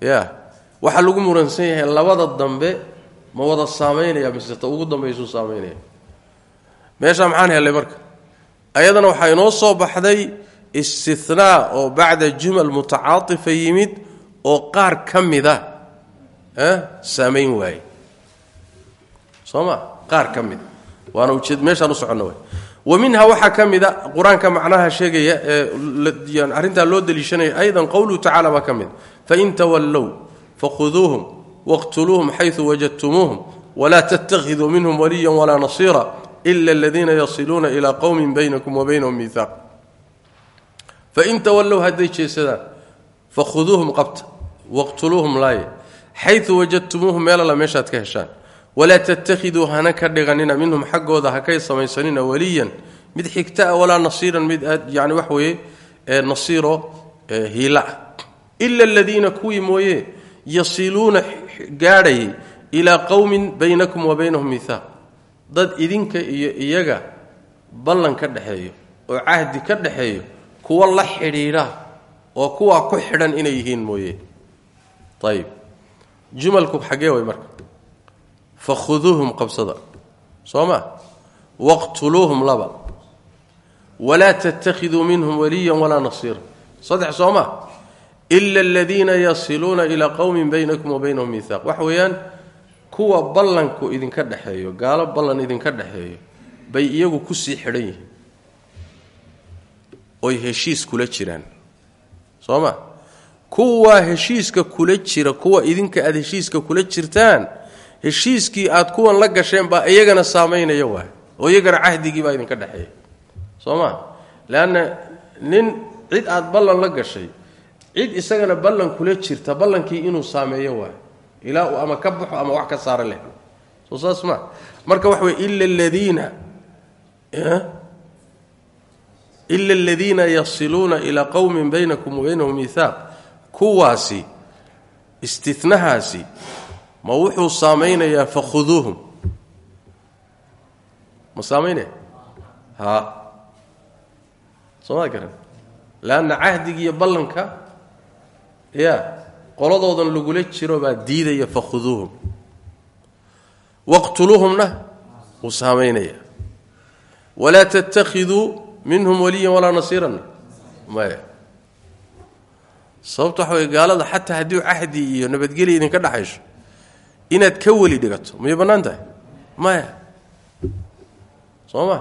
ya waxaa lagu muransan yahay labada dambe ma wada saamaynaya mise ta ugu dambaysuu saamaynaya meeshaa maxaan helay marka? Ayadana waxaa inoo soo baxday istinaa oo bacda jumal mutacaatifa yimid oo qaar ka mida saamayn waaye soo ma qaar ka mida waana meeshaan u soconno way wa minha waxaa ka mida qur'aanka macnaha sheegaya ee arrintaa loo daliishanaya aydan qowluhu tacala baa ka mid. Fain tawallow fakhuduuhum waqtuluuhum xaysu wajadtumuuhum walaa tattakhiduu minhum waliya walaa nasiira ila aladiina yasiluuna ilaa qowmin baynakum wa baynahum miihaaq fain tawallow hadday jeesadaan fakhuduuhum qabta waqtuluuhum laaye xayu wajadtumuuhum meelala meeshaad ka heshaan walaa tattakhiduu hana ka dhiganina minhum xaggooda ha kay samaysanina waliyan mid xigtaa walaa nasiiran mid aad yani wax weeye nasiiro hiila ah ila aladiina kuwii mooye yasiluuna gaadhayay ilaa qowmin baynakum wa baynahum miihaaq dad idinka iyo iyaga ballan ka dhexeeyo oo cahdi ka dhexeeyo kuwa la xidhiidha oo kuwaa ku xidhan inay yihiin mooye ayib jumalku xaggee way marka. Fakhuduuhum qabsada. Soo ma? Waqtuluuhum laba. Walaa tattakhiduu minhum waliya walaa nasiira. Saddex soo ma? Ila aladiina yasiluuna ilaa qowmin baynakum wa baynahum miihaaq waxa weeyaan kuwa ballanku idinka dhexeeyo gaalo ballan idinka dhexeeyo bay iyagu ku sii xidhan yihiin. Oy heshiis kula jiraan. Soo ma kuwaa heshiiska kula jira kuwa idinka aada heshiiska kula jirtaan heshiiskii aad kuwan la gasheen baa iyagana saamaynaya waay oo iyagana cahdigii baa idinka dhexeeya. Soo ma? Nin cid aad ballan la gashay cid isagana ballan kula jirta ballankii inuu saameeyo waay ilaa ama ka ama wax ka saara leh. Soo saas ma? Marka waxa wey ila aladiina ila aladiina yasiluuna ilaa qowmin baynakum wa baynahum miihaaq kuwaasi istinahaasi ma wuxuu saamaynayaa fakhuduuhum ma saamaynaya ha. Soomaa garan. Leanna cahdigiiyo ballanka ya qoladoodan lagula jiro baa diidaya fakhuduuhum waqtuluuhumna wuu saamaynaya walaa tattakhiduu minhum waliyan walaa nasiiran. Maya sababta waxa wey gaalada xataa haddii cahdi iyo nabadgelya idinka dhexayso inaad ka weli dhigato miyay bannaan tahay? Maya. Soo ma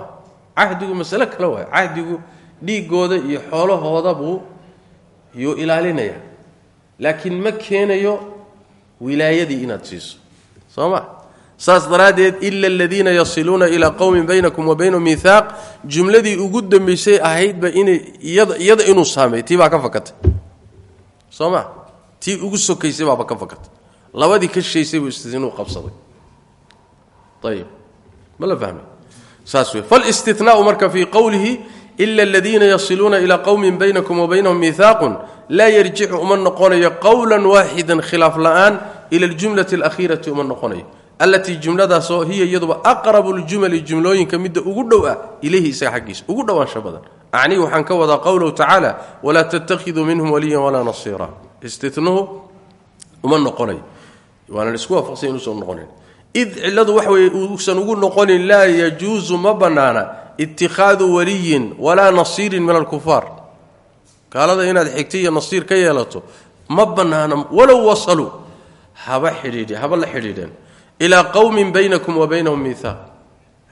cahdigu masale kale waay cahdigu dhiiggooda iyo xoolahooda buu yuu ilaalinaya laakiin ma keenayo wilaayadii inaad siiso. Soo ma saas daraaddeed ila aladiina yasiluuna ilaa qowmin baynakum wa baynahum miihaaq jumladii ugu dambaysay ahaydba inay iyada inuu saameey tii baa ka fakatay soo ma tii ugu sokaysay baaba ka fakatay labadii ka shaysay buu istinuu qabsaday. Ayib ma la fahmay saas wey marka fii qowlihi ila aladiina yasiluuna ilaa qowmin baynakum wa baynahum miihaaqun laa yarjicu uma noqonayo qowlan waaxidan khilaaf la'aan ila aljumlati alakhiirati uma noqonayo. Allatii jumladaasoo hiya iyaduba aqrabu ljumali jumlooyinka midda ugu dhow ah ilayhi isaga xaggiisa. Ugu dhowaansho badan acnii waxaan ka wadaa qowlahu tacaala walaa tattakhiduu minhum waliyan walaa nasiira. Istinuhu uma noqonayo waana la isku waafaqsay inuusan noqonayn. Id cilladu waxa weeye uusan ugu noqonin laa yajuusu ma bannaana. Itikhaadu waliyin walaa nasiirin min alkufaar gaalada inaad xigta iyo nasiir ka yeelato ma bannaana walow wasaluu haba xidhiidhe haba la xidhiidheen ilaa qowmin baynakum wa baynahum miihaaq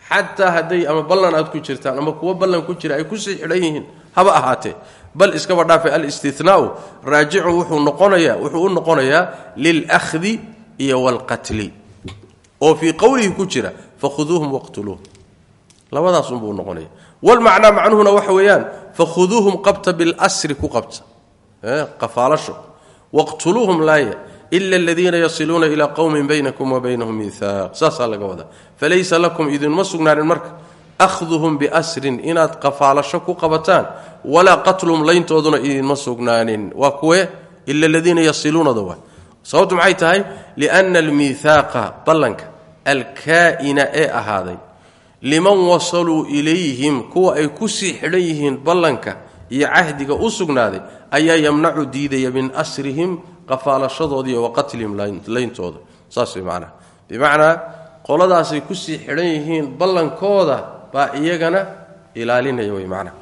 xataa hadday ama ballan aad ku jirtaan ama kuwo ballan ku jira ay ku sii xidhan yihiin haba ahaatee. Bal iskaba dhaafay alistinaau raajicun wuxuu noqonayaa wuxuu u noqonayaa lilahdi iyo walqatli. Oo fii qowlihi ku jira fakhuduuhum waqtuluuhum labadaasunbuu noqonaya walmacnaa macnuhuna waxa weeyaan fakhuduuhum qabta bilsri ku qabta. Qafaalasho waqtuluuhum laaya ila aladiina yasiluuna ilaa qowmin baynakum wa baynahum miihaaq saasaa laga wadaa falaysa lakum idinma sugnaanin marka ahduhum biasrin inaad qafaalasho ku qabataan walaa qatlum layntooduna idinma sugnaanin waa kuwe ila aladiina yasiluunada waa sababtu maxay tahay lianna almiihaaqa ballanka alkaa'ina ee ahaaday liman wasaluu ilayhim kuwa ay ku sii xidhan yihiin ballanka iyo cahdiga u sugnaaday ayaa yamnacu diidaya min asrihim qafaalashadoodii wa qatlihim layntooda. Saas way macnaha bimacnaa qoladaasay ku sii xidhan yihiin ballankooda baa iyagana ilaalinaya way macnaha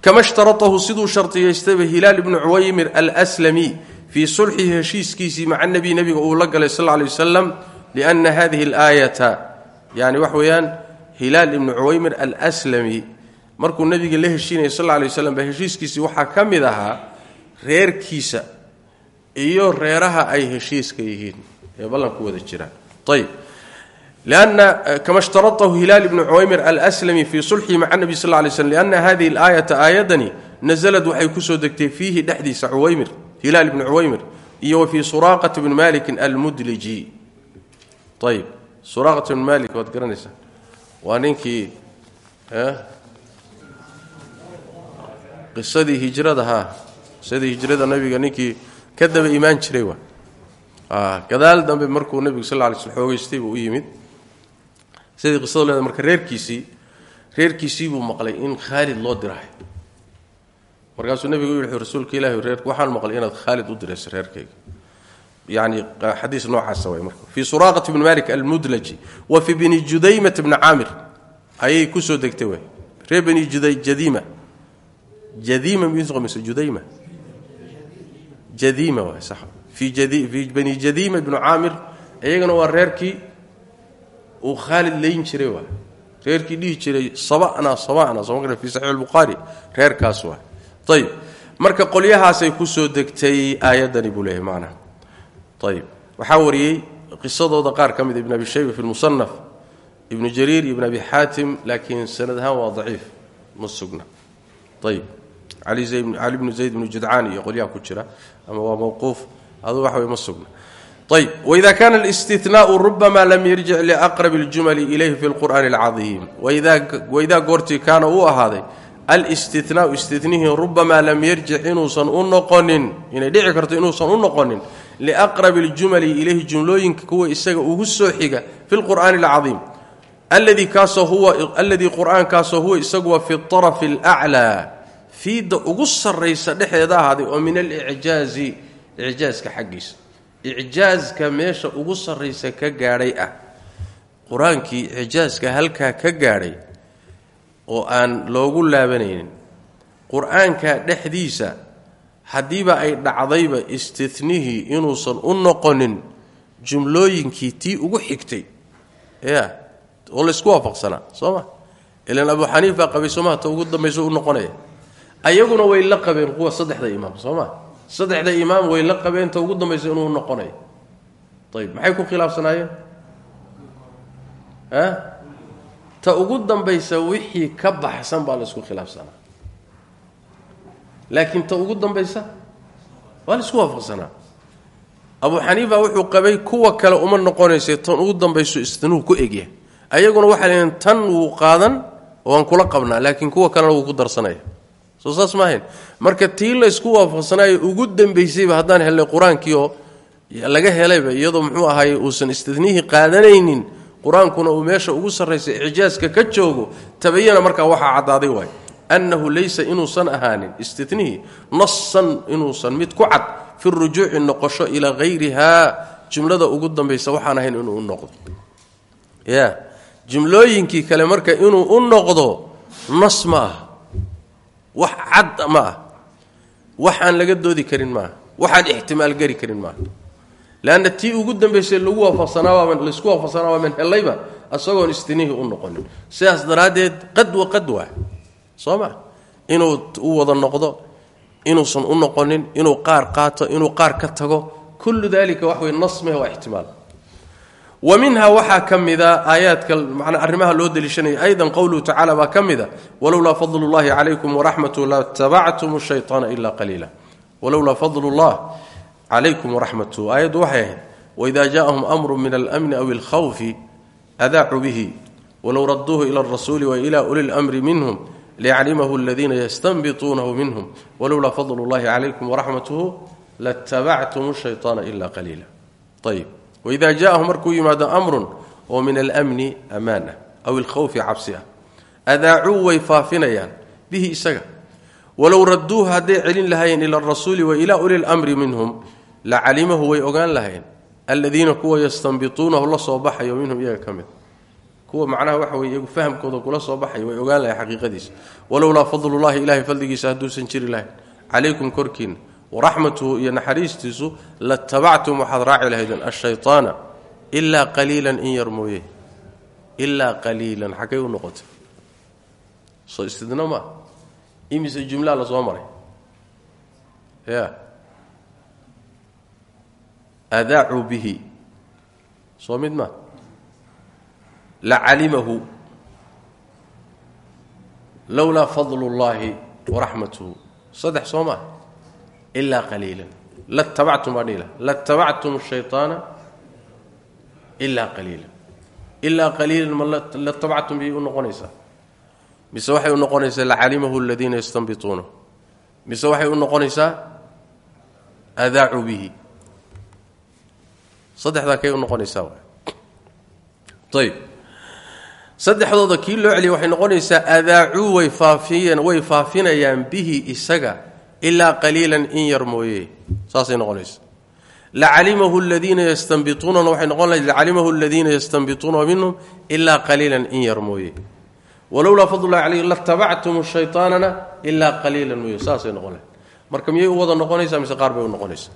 kama shtaratahu siduu shardiyaystayba hilaal ibnu cuwaymir alslami fii sulxihi heshiiskiisii maca nebi nebiga uu la galay sal lay wasalam lianna hadihi alaayata. Yani wax weeyaan hilaal ibnu cuwaymir alslami markuu nebiga la heshiinaya sal lay waslam ba heshiiskiisii waxaa ka mid ahaa reerkiisa iyo reeraha ay heshiiska yihiin. Ee ballanku wada jiraan ayb lanna kama shtaratahu hilaal ibnu cuwaymir alslami fii sulxihi maca nebi sal lay slm lianna hadihi alaayata aayadani nasalad waxay ku soo degtay fiihi dhexdiisa cuwaymir hilaal ibnu cuwaymir iyo wa fii suraaqati bni malikin almudliji. Ayb suraaqat bni malik waad garanaysaa waa ninkii qisadii hijrada ha? Qisadii hijrada nabiga ninkii ka daba imaan jiray waa gadaal dambe markuu nebigu sal lay sl xoogeystay buu yimid. Sidii qisadu leeda marka reerkiisii reerkiisii buu maqlay in khaalid loo dirahay. Markaasuu nebigu u yihi rasuulka ilahi reerk waxaan maqlay inaad khaalid u dirayso reerkayga. Yani xadiis noocaasa way marka. Fii suraaqati bni malik almudlaji wa fii bni judaymata bni caamir. Ayay ku soo degtay way. Reer bani jadima jadima mise judayma jadima waay sax. Fii bani jadima ibnu caamir iyagana waa reerkii uu khaalid layn jiray waay reerkii dhihi jiray sabana sabana soo fi saxiix albukhaari reerkaas waay ayib marka qolyahaasay ku soo degtay aayaddani buu leeyahay macnaha ayib waxaa wariyey qisadooda qaar ka mida ibn abi shayba fi lmusanaf ibnu jariir ibn abi xaatim laakiin sanad ahaan waa daciif. Ma sugna. Ayib cali bnu zayd bnu judcaan iyo qolyaha ku jira ama waa mawquuf adu waxway ma sugna. Ayb waida kana alistinaau rubama lam yarjic liaqrab ljumali ilayhi fi lqur'ani alcadiim waidaa goortii kaana uu ahaaday alistinaau istinihii rubamaa lam yarjic inuusan u noqonin inay dhici karto inuusan u noqonin liaqrabi ljumali ilayhi jumlooyinka kuwa isaga ugu soo xiga fi lqur'aani alcadiim alladii qur'aankaasoo huwa isaguwa fi arafi alclaa fiidda ugu sarraysa dhexeeda ahaaday oo min alicjaazi icjaaska xaggiisa. Icjaaska meesha ugu sarraysa ka gaadhay ah. Qur'aankii icjaaska halkaa ka gaadhay oo aan loogu laabanaynin qur'aanka dhexdiisa haddiiba ay dhacdayba istinihii inuusan u noqonin jumlooyinkii tii ugu xigtay. Ya oo laysku waafaqsanaa soo ma? Ilan abu xaniifa qabay soomaa ta ugu dambayso u noqonaya ayaguna way la qabeen kuwa saddexda imaam soo ma? Saddexda imaam way la qabeen ta ugu dambaysa inuu noqonayo ayib maxay ku khilaafsanaayeen? Ta ugu dambaysa wixii ka baxsan baa la isku khilaafsanaa. Laakiin ta ugu dambaysa waa la isku waafaqsanaa. Abu xaniifa wuxuu qabay kuwa kale uma noqonaysa tan ugu dambayso istinuhu ku egyahay ayaguna waxay leeyiin tan wuu qaadan waan kula qabnaa laakiin kuwa kalena wuu ku darsanaya soo saas maahayn marka tii laysku waafaqsanaayo ugu dambaysayba haddaan helnay qur'aankii oo laga helayba iyadoo muxuu ahaay uusan istinihii qaadanaynin qur'aankuna uu meesha ugu sarraysa icjaaska ka joogo tabayana markaa waxaa caddaaday waay annahu laysa inuusan ahaanin istinihii nasan inuusan mid ku cad fi rujuuci noqosho ilaa hayrihaa jumlada ugu dambaysa waxaan ahayn inuu noqdo. Ya jumlooyinkii kale marka inuu u noqdo nas ma ah wax cad ma ah. Waxaan laga doodi karin maaha waxaan ixtimaal gari karin maaha leanna tii ugu dambaysay lagu waafaqsanaa laysku waafaqsanaa waaman hellayba isagoon istinihii u noqonin. Sidaas daraaddeed qad wa qad waa soo ma? Inuu u wada noqdo inuusan u noqonin inuu qaar qaato inuu qaar ka tago kullu dalika wax wey nas meh waa ixtimaal wa minha waxaa ka mida aayaadka man arrimaha loo deliishanaya aydan qowluhu tacala baa ka mida walowlaa fadlu llahi calaykum waraxmatu latabactum shayطaana ila qaliila walowlaa fadlu llah calaykum waraxmatu aayaddu waxay ahayd waida jaءahum amru min almni aw اlkhawfi adaacuu bihi walow raduuhu ila اrasuuli waila uli اlmri minhum liyaclimahu aladiina yastanbituunahu minhum walowlaa fadlu llahi calaykum waraxmatuhu latabactum shayطaana ila qaliila ayb waida jaءahum markuu yimaado amrun oo min almni ammaan ah aw ilkhawfi cabsi ah adaacuu way faafinayaan bihi isaga walow raduuhu hadday celin lahaayeen ila arasuuli wa ilaa uli lmri minhum lacalimahu way ogaan lahayeen aladiina kuwa yastanbituunahu la soo baxayo minhum iyaga ka mid kuwa macnaha waxa wey iyagu fahamkooda kula soo baxay way ogaan waraxmatuhu iyo naxariistiisu latabactum waxaad raaci lahaydeen ashayطaana ilaa qaliilan in yar mooye ilaa qaliilan xaggay u noqotay soo istidna maa imise jumlaa la soo maray ya adaacuu bihi soo mid ma lacalimahu lowlaa fadlu اllahi waraxmatuhu saddex soo maa ilaa qaliilan latabactum baa dhila latabactum shayطaana ilaa qaliilan ilaa qaliilan ma latabactum biyay u noqonaysaa mise waxay u noqonaysaa lacalimahu aladiina yastanbituunahu mise waxay u noqonaysaa adaacuu bihi kay u noqonaysaa ayb saddexdooda kii loo celiyay waxay noqonaysaa adaacuu way faafiyeen way faafinayaan bihi isaga ilaa qaliilan in yar mooye saasay noqonaysa lacalimahu ladiina yastanbituunana waxay noqon lahayd lacalimahu aladiina yastanbituunahu minhum ilaa qaliilan in yar mooye walowlaa fadlullahi calayhim latabactum shayطaanana ilaa qaliilan mooye saasay noqon lahayd marka miyay u wada noqonaysaa mise qaar bay u noqonaysa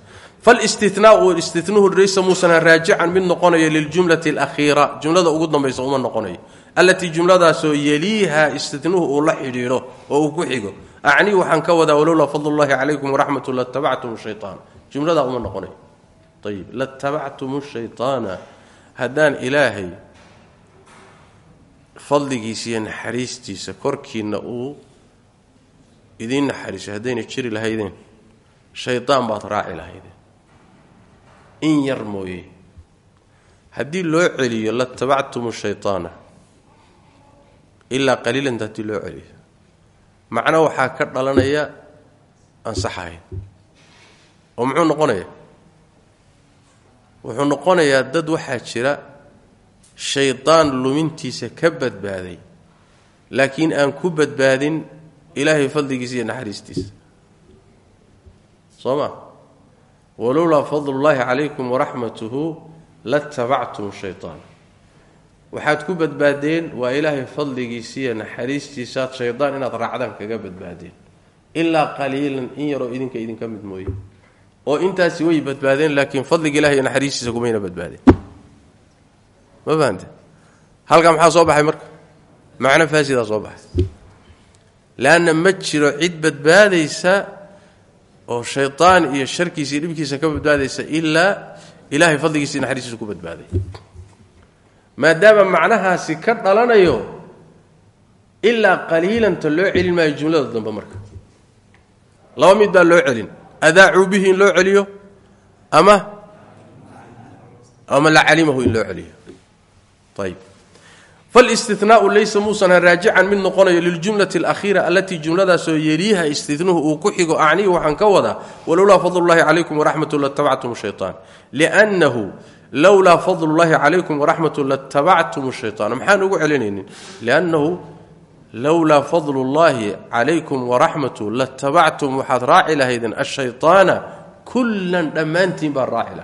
falistinaau istinuhu laysa muusan raajican mid noqonayo liljumlati alakhiira jumlada ugu dambaysa uma noqonayo allatii jumladaasoo yeliiha istinuhu uu la xidhiidho oo ku xigo acni waxaan ka wadaa walowlaa fadlullahi calaykum waraxmatu latabactum shayaan jumladaa uma noqonay. Ayib latabactum shayaana haddaan ilaahay fadligiisa iyo naxariistiisa korkiinna uu idiin naxariiso haddayna jiri lahaydeen shayaan baad raaci lahaydeen. In yar mooye. Haddii loo celiyo latabactum shayaana ilaa qaliilanta haddii loo macno waxaa ka dhalanaya ansaxahayn oo muxuu noqonayaa wuxuu noqonayaa dad waxaa jira shaydaan lumintiisa ka badbaaday. Laakiin aan ku badbaadin ilaahay fadligiisa iyo naxariistiisa. Soo ma? Walowlaa fadlullaahi calaykum waraxmatuhu latabactum shayطaan waxaad ku badbaadeen waa ilaahay fadligiisiiyo naxariistiisaad shaydaan inaad raacdaan kaga badbaadeen. Ilaa qaliilan in yaroo idinka idinka mid mooye. Oo intaasi way badbaadeen laakiin fadliga ilahi iyo naxariistiisa kumayna badbaadeen. Ma fahante halkaa maxaa soo baxay marka? Macno faasidaa soo baxay. Leanna ma jiro cid badbaadaysa oo shaydaan iyo sharkiisa iyo dhibkiisa ka badbaadaysa ilaa ilaahay fadligiisa iyo naxariistiisa ku badbaaday maadaama macnahaasi ka dhalanayo ilaa qaliilanta loo celin maayo dambe marka. Laba mid baa loo celin. Adaacuu bihi loo celiyo ama ama la calimahu in loo celiyo. Ayb falistinaau laysa muusan raajican mid noqonayo liljumlati alakhiira allatii jumladaasoo yeliiha istinuhu uu ku xigo acnihi waxaan ka wadaa walowlaa fadlullahi calaykum waraxmatu latabactum shayطaan liannahu lowlaa fadlullahi calaykum waraxmatu latabactum shayطaan maxaan ugu celinaynin liannahu lowlaa fadlu llaahi calaykum waraxmatu latabactum waxaad raaci lahaydeen ashayطaana kullan dhammaantiin baad raaci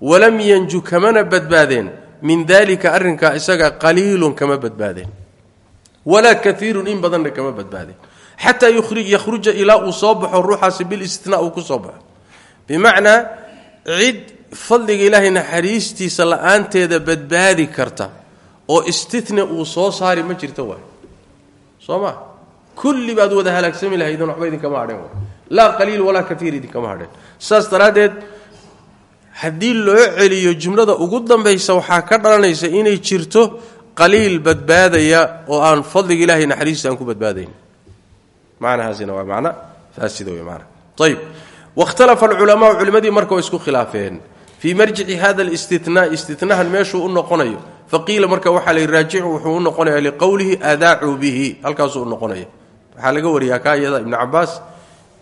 lahaa yanju kamana badbaadeen min dalika arrinkaa isaga qaliilun kama badbaadeen walaa kaiirun in badanna kama badbaadeen xataa yakhruja ilaa uu soo baxo ruuxaasi bilistinaa uu ku soo fadliga ilaahay naxariistiisa la'aanteeda badbaadi karta oo istine uu soo saari ma jirto waay. Soo ma? Kulli baad wada halaagsami lahaydeen waxba idinkama hadheen laa qaliil walaa kaiir idinkama hadheen saas daraaddeed haddii loo celiyo jumlada ugu dambaysa waxaa ka dhalanaysa inay jirto qaliil badbaadaya oo aan fadliga ilahay naxariista aan ku badbaadayn. Macnahaasina waa macno faasida wey maana ayb wakhtalafa alculamaau culimmadii marka way isku khilaafeen fii marjici hada alistinaai istinahan meeshuu u noqonayo. Faqiila marka waxaa la raajicu wuxuu u noqonaya liqowlihi adaacuu bihi halkaasuu u noqonaya waxaa laga wariyaa ka iyada ibnu cabaas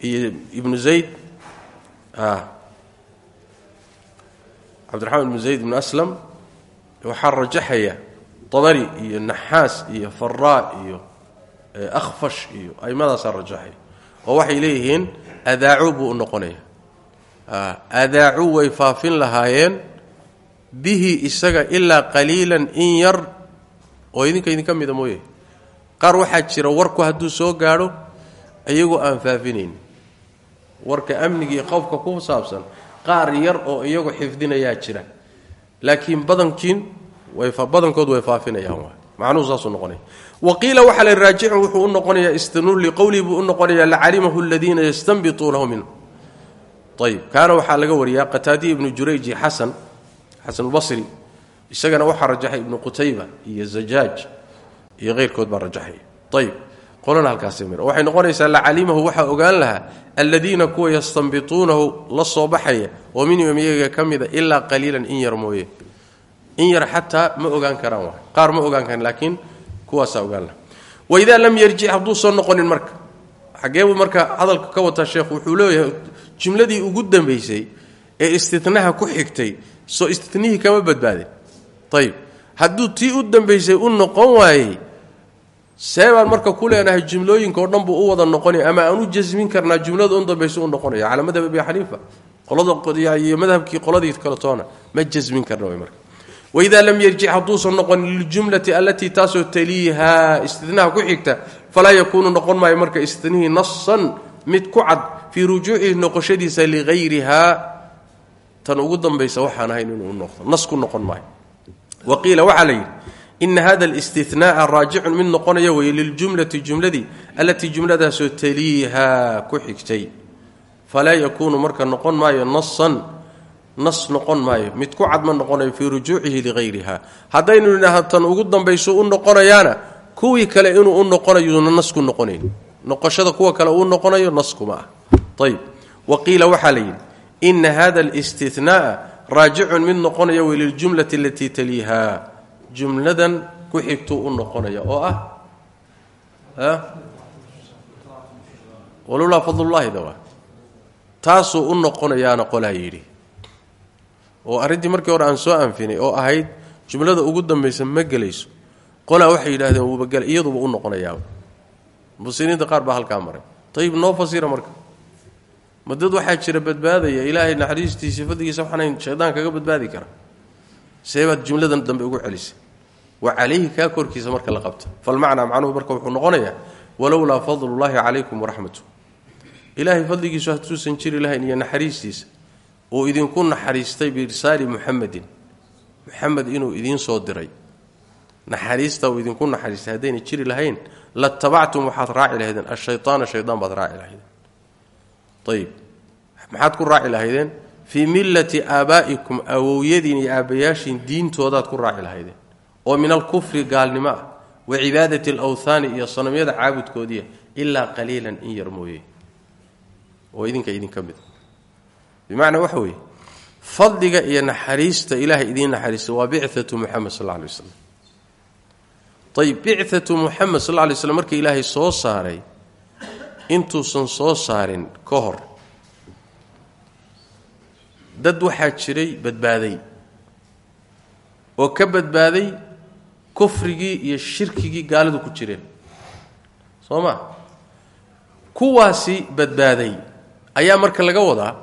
iyo ibnu zayd. Cabdiraxmaan ibnu zayd ibnu aslam. Waxaa rajaxaya dabari iyo naxaas iyo faraa iyo akhfash iyo aimmadaasaa rajaxaya. Oo waxay leeyihiin adaacu buu u adaacu way faafin lahaayeen bihi isaga ilaa qaliilan in yar oo idinka idinka mida mooye qaar waxaa jira warku hadduu soo gaadho iyagoo aan faafinayn warka amnigii qofka ku saabsan qaar yar oo iyagu xifdinayaa jira laakiin badankiin badankood way faafinayaan macnuhu saasuu noqonaya wa qiila waxaa la raajicu wuxuu u noqonayaa istinuur liqowlii buu u noqonayaa lacalimahu aladiina yastanbituunahu minhu ayib kaana waxaa laga wariyaa qataadiya ibnu jurayji xasan xasanulbasri isagana waxaa rajaxay ibnu qutayba iyo zajaaj iyo keyrkood baa rajaxay. Ayib qolana halkaas waxay noqonaysaa lacalimahu waxaa ogaan lahaa aladiina kuwa yastanbituunahu la soo baxaya oo minhum iyaga ka mida in yar in yar xataa ma ogaan karaan wa qaar ma ogaan karaan laakiin kuwaasaa ogaan laha waidaa lam yarjic hadduusan noqonin marka. Xageebuu marka hadalka ka wataa sheekhu wuxuu leeyahay jumladii ugu dambaysay ee istinaha ku xigtay soo istinihii kama badbaadin ayib hadduu tii u dambaysay u noqon waayey see baan marka ku leenahay jumlooyinka oo dhan buu u wada noqonaya ama aan u jasmin karnaa jumlada un dambaysa u noqonaya. Calaa madhab abi xaniifa. Qoladiyo madhabkii qoladii kaletoona ma jasmin karna marka. Waidaa lam yarjic hadduusan noqon liljumlati allatii taasoo taliihaa istinaha ku xigta falaa yakuunu noqon maayo marka istinihii mid ku cad fii rujuucihi noqoshadiisa ligayrihaa tan ugu dambaysa waxaan ahayn inuu noqdo nas noqon maayo. Wa qiila waxaa la yidhi ina hada alistinaaa raajicun mid noqonaya weye liljumlati jumladii allatii jumladaasoo taliihaa ku xigtay. Falaa yakuunu marka noqon maayo nasan nas noqon maayo. Mid ku cad ma noqonayo fii rujuucihi ligayriha. Haddaynu nidhaahdo tan ugu dambayso u noqonayaana kuwii kale inuu u noqonayuna nas ku noqoshada kuwa kale uu noqonayo naskuma ah ayb wa qiila waxaa la yidhi ina hada alistinaaa raajicun mid noqonaya wey liljumlati alatii taliiha. Jumladan ku xigtuu u noqonaya oo ah walulaa fadlullaahi dawa. Taasuu u noqonayaana oo arrintii markii hore aan soo anfinay oo ahayd jumlada ugu dambaysa ma gelayso. Qolaa waxay yidhahdeen wuubagel iyaduba u noqonayaaba mufasiriinta qaar baa halkaa maray. Ayib noo fasira marka. Ma dad waxaa jira badbaadaya. Ilaahay naxariistiisa fadligiisa waxaanayn shaydaan kaga badbaadi kara. Seebaad jumladan dambe ugu celisay wa calayhi kaa korkiisa marka la qabta. Falmacnaa macnuhu marka wuxuu noqonayaa walowlaa fadlullaahi calaykum waraxmatu. Ilaahay fadligiisu hadduusan jiri lahayn iyo naxariistiisa uu idinku naxariistay biirsaali muxamedin muxamed inuu idiin soo diray naxariista uu idinku naxariistay haddayna jiri lahayn latabactum waxaad raaci lahaydeen ashayaana shayaan baad raaci lahaydeen. Ayib maxaad ku raaci lahaydeen? Fii millati aabaa'ikum awowyadiin iyo aabbayaashiin diintoodaad ku raaci lahaydeen. Oo min alkufri gaalnimo ah wa cibaadati alawthaani iyo sanamyada caabudkoodiia ilaa qaliilan in yar oo idinka idinka mid. Bimacnaa waxa fadliga iyo naxariista ilaahay idiin naxariista waa bicatu muxamed sal alay waslam ayib bicatu muxamed sal lay slm markii ilaahay soo saaray intuusan soo saarin ka hor. Dad waxaa jiray badbaaday. Oo ka badbaaday kufrigii iyo shirkigii gaalidu ku jireen. Soo ma? Kuwaasi badbaaday ayaa marka laga wadaa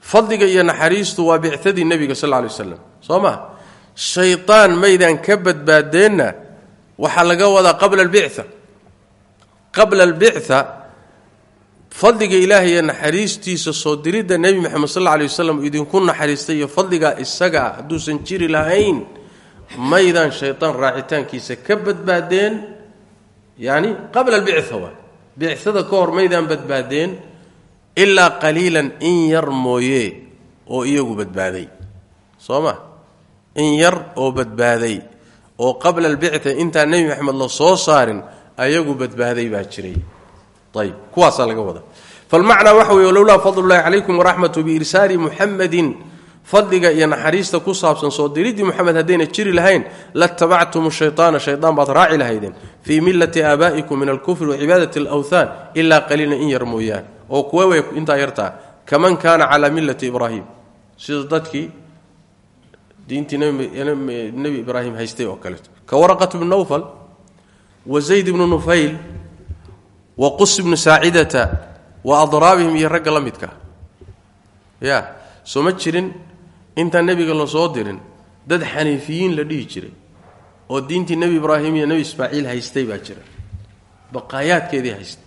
fadliga iyo naxariistu waa bicadii nebiga sal lay waslam soo ma? Shaytaan maydaan ka badbaadeenna waxaa laga wadaa qabla albica qabla albica fadliga ilaahay iyo naxariistiisa soo diridda nebi moxamed sal alay wasalam idinku naxariistay iyo fadligaa isagaa hadduusan jiri lahayn maydaan shaytaan raacitaankiisa ka badbaadeen yani qabla albica waa. Bicada ka hor maydaan badbaadeen ilaa qaliilan in yar mooye oo iyagu badbaaday. Soo ma? In yar oo badbaaday oo qabla albica intaan nebi maxamed la soo saarin ayagu badbaaday baa jiray. Ayb kuwaasaa laga wada falmacnaa waxa wey lowlaa fadlullahi calaykum waraxmatu biirsaali muxamadin fadliga iyo naxariista ku saabsan soo diriddii moxamed haddayna jiri lahayn latabactum shayaana shayaan baad raaci lahaydeen fii millati aabaa'ikum min alkufri wa cibaadati alawthaan ilaa qaliilan in yar oo kuwa way intaa yartaa kaman kaana calaa millati ibraahim. Sida diintii nebi ibraahim haystay oo kaleeto ka waraqat bnu nawfal wa zayd bnu nufayl wa qus bnu saacidata wa adraabihim iyo ragga la midka. Ya soo ma jirin intaan nebiga la soo dirin dad xaniifiyiin la dhihi jiray oo diintii nebi ibraahim iyo nebi ismaaciil haystay baa jira. Baqaayaadkeedii haystay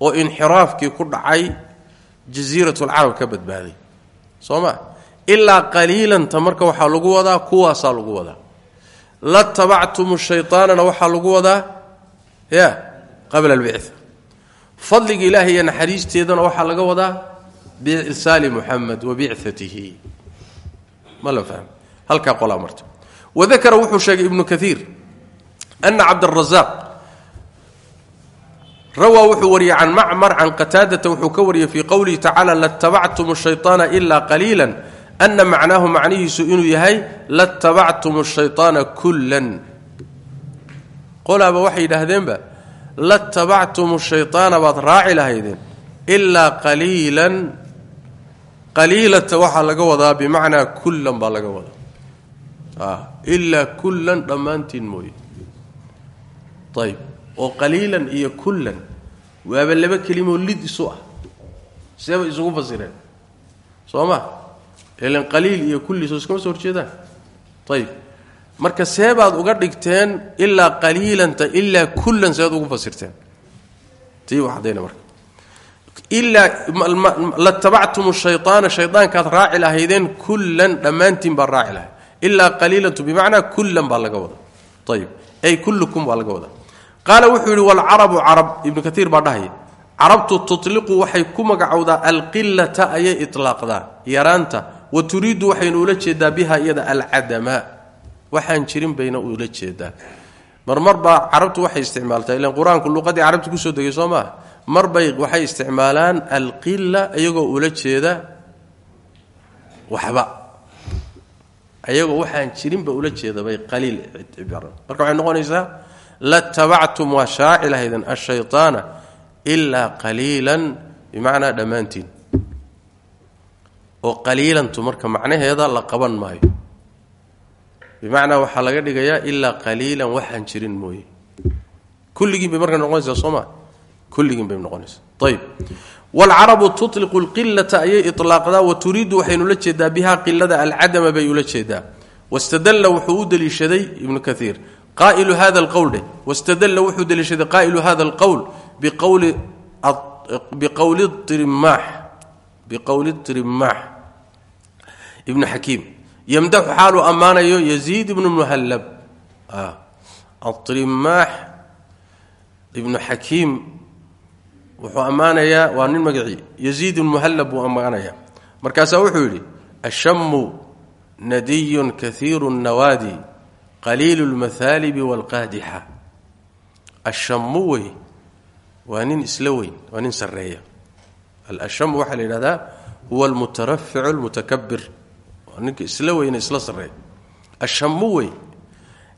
oo inxiraafkii ku dhacay jasiiratulcarab ka badbaaday. Soo ma ilaa qaliilanta marka waxaa lagu wadaa kuwaasaa lagu wadaa. La tabactum shayaanana waxaa lagu wadaa ya qabla albica fadliga ilaahay iyo naxariisteedana waxaa laga wadaa biirsaali muxamed wa bicatihi ma la fahmo halkaa qolaa marta. Wadakara wuxuu sheegay ibnu kaiir ana cabdarazaaq rawaa wuxuu wariyey can macmar can qataadata wuxuu ka wariyey fii qowlihi tacaala latabactum shayaana ana macnaahu macnihiisu inuu yahay latabactum shayaana kullan. Qolaaba waxay yidhaahdeenba latabactum shayaana baad raaci lahaydeen ilaa qaliilan qaliilata waxaa laga wadaa bimacnaa kullan baa laga wadaa. Ilaa kullan dhammaantiin mooye. Ayb oo qaliilan iyo kullan waaba laba kelimoo lid isu ah. Seeba isugu fasireen. Soo ma ilan qaliil iyo kulli soo iskama soo horjeedaan ayb marka seebaad uga dhigteen ilaa qaliilanta ilaa kullan seead ugu fasirteen. Tii waxdayna marka. Ilaa latabactum shayaana shayaankaad raaci lahaydeen kullan dhammaantiin baad raaci lahayd ilaa qaliilantu bimacnaa kullan baa laga wada ayib ay kullukum baa laga wadaa. Qaala wuxuu yidhi walcarabu carab ibnu kaiir baa dhahaya carabtu tutliqu waxay ku magacowdaa alqilata ayay itlaaqdaa. Yaraanta wa turiidu waxaynu ula jeedaa biha iyada alcadama. Waxaan jirin bayna ula jeedaa. Marmar baa carabtu waxay isticmaaltaa ilan qur'aanku luqadii carabti ku soo degay soo maaha mar bay waxay isticmaalaan alqila iyagoo ula jeeda waxba. Ayagoo waxaan jirinba ula jeeda bay qaliil marka waxay noqonaysaa latabactum waa shaaci lahaydan ashayطaana ilaa qaliilan bimacnaa dhammaantiin oo qaliilantu marka macnaheeda la qaban maayo. Bimacnaa waxaa laga dhigayaa ilaa qaliilan waxaan jirin mooye. Kulligiin bay marka noqonaysaa soo maa kulligiin bay noqonaysaa. Ayb wlcarabu tuliqu lqilata ayay ilaaqdaa wa turiidu waxaynu la jeedaa biha qilada alcadama bay ula jeedaa. Wastadalla wuxuu u deliishaday ibnu kaiir qaa'ilu hada lqowl dheh wastadalla wuxuu deliishaday qaa'ilu hada alqowl biqowli tirimaax ibnu xakiim yamdaxu xaaluu ammaanayo yaziid ibnu muhallab. Arimaax ibnu xakiim wuxuu ammaanayaa waa nin magacii. Yaziid ibnu muhallab buu ammaanayaa markaasaa wuxuu yidhi ashamu nadiyun kaiiru nawaadi qaliilu lmathaalibi waalqaadixa ashamu wey waa nin isla waa nin sarreeya. Alashamu waxaa la yidhahdaa huwa almutaraficu almutakabir waa ninka isla weyne isla sarreeya ashamu wey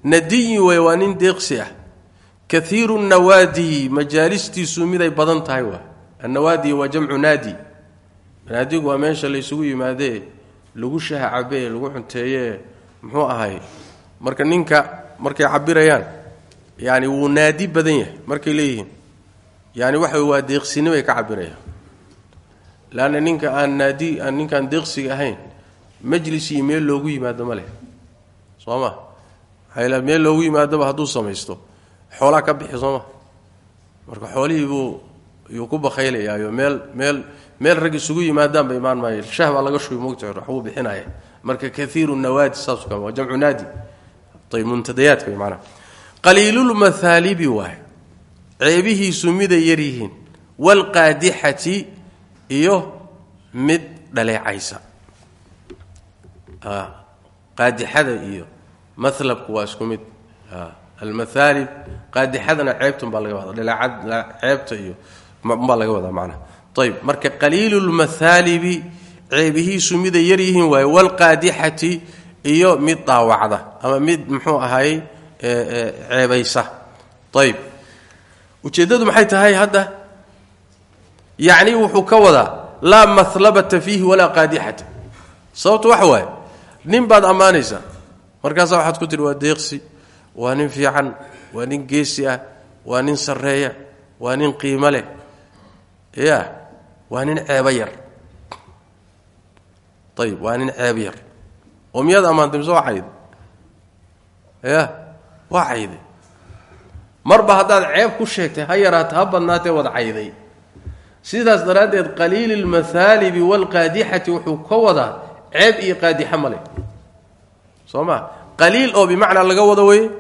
nadiyi wey waa nin deeqsi ah. Kaiiru nawaadi majaalistiisu miday badan tahay waa. Annawaadi waa jamcu naadi. Naadigu waa meesha laysugu yimaadee lagu shaha cabee lagu cunteeyee muxuu ahay? Marka ninka markay cabirayaan yani wuu naadi badan yahay markay leeyihiin. Yani waxa waa deeqsinimay ka cabirayaan leanna ninka aan naadi aan ninkaan deeqsiga ahayn majlis meel loogu yimaado ma leh. Soo ma? Maxaa meel loogu yimaadoba hadduu samaysto. Xoolaa ka bixi sooma marka xoolihii buu ku bakaylayaayo meel meel meel rag isugu yimaadaan ba imaan maayo shah baa laga shubi mogta waxbuu bixinaya marka kaiiru nawaadi saas waa jamcu naadi. Ayb muntadayaadka way maanaa. Qaliilulmathaalibi waay ceebihiisu miday yaryihiin. Waalqaadixati iyo mid dhaleecaysa qaadixada iyo malabku waa isku mid. Almaaalib qaadixadana ceebtun baa laga wadaa dhaleecad ceebta iyo baa laga wadaa macnaha. Ayb marka qaliilu lmathaalibi ceebihiisu miday yaryihiin waaye waalqaadixati iyo mid daawacda ama mid muxuu ahaayey ceebaysa. Ayb ujeeddadu maxay tahay hadda? Yacni wuxuu ka wadaa laa mahlabata fiihi walaa qaadixata. Sababtu waxa nin baad ammaanaysaa? Markaasaa waxaad ku tihi waa deeqsi waa nin fiican waa nin geesi ah waa nin sarreeya waa nin qiimo leh. Ya waa nin ceebo yar. Ayib waa nin ceeb yar. Oo miyaad ammaantay? Mise waa cayday ya waa cayday marba haddaad ceeb ku sheegtay ha yaraata ha badnaatee wad cayday. Sidaas daraaddeed qaliili lmathaalibi waalqaadixati wuxuu ka wadaa ceeb iyo qaadixa ma leh. Soo ma qaliil oo bimacnaa laga wado weye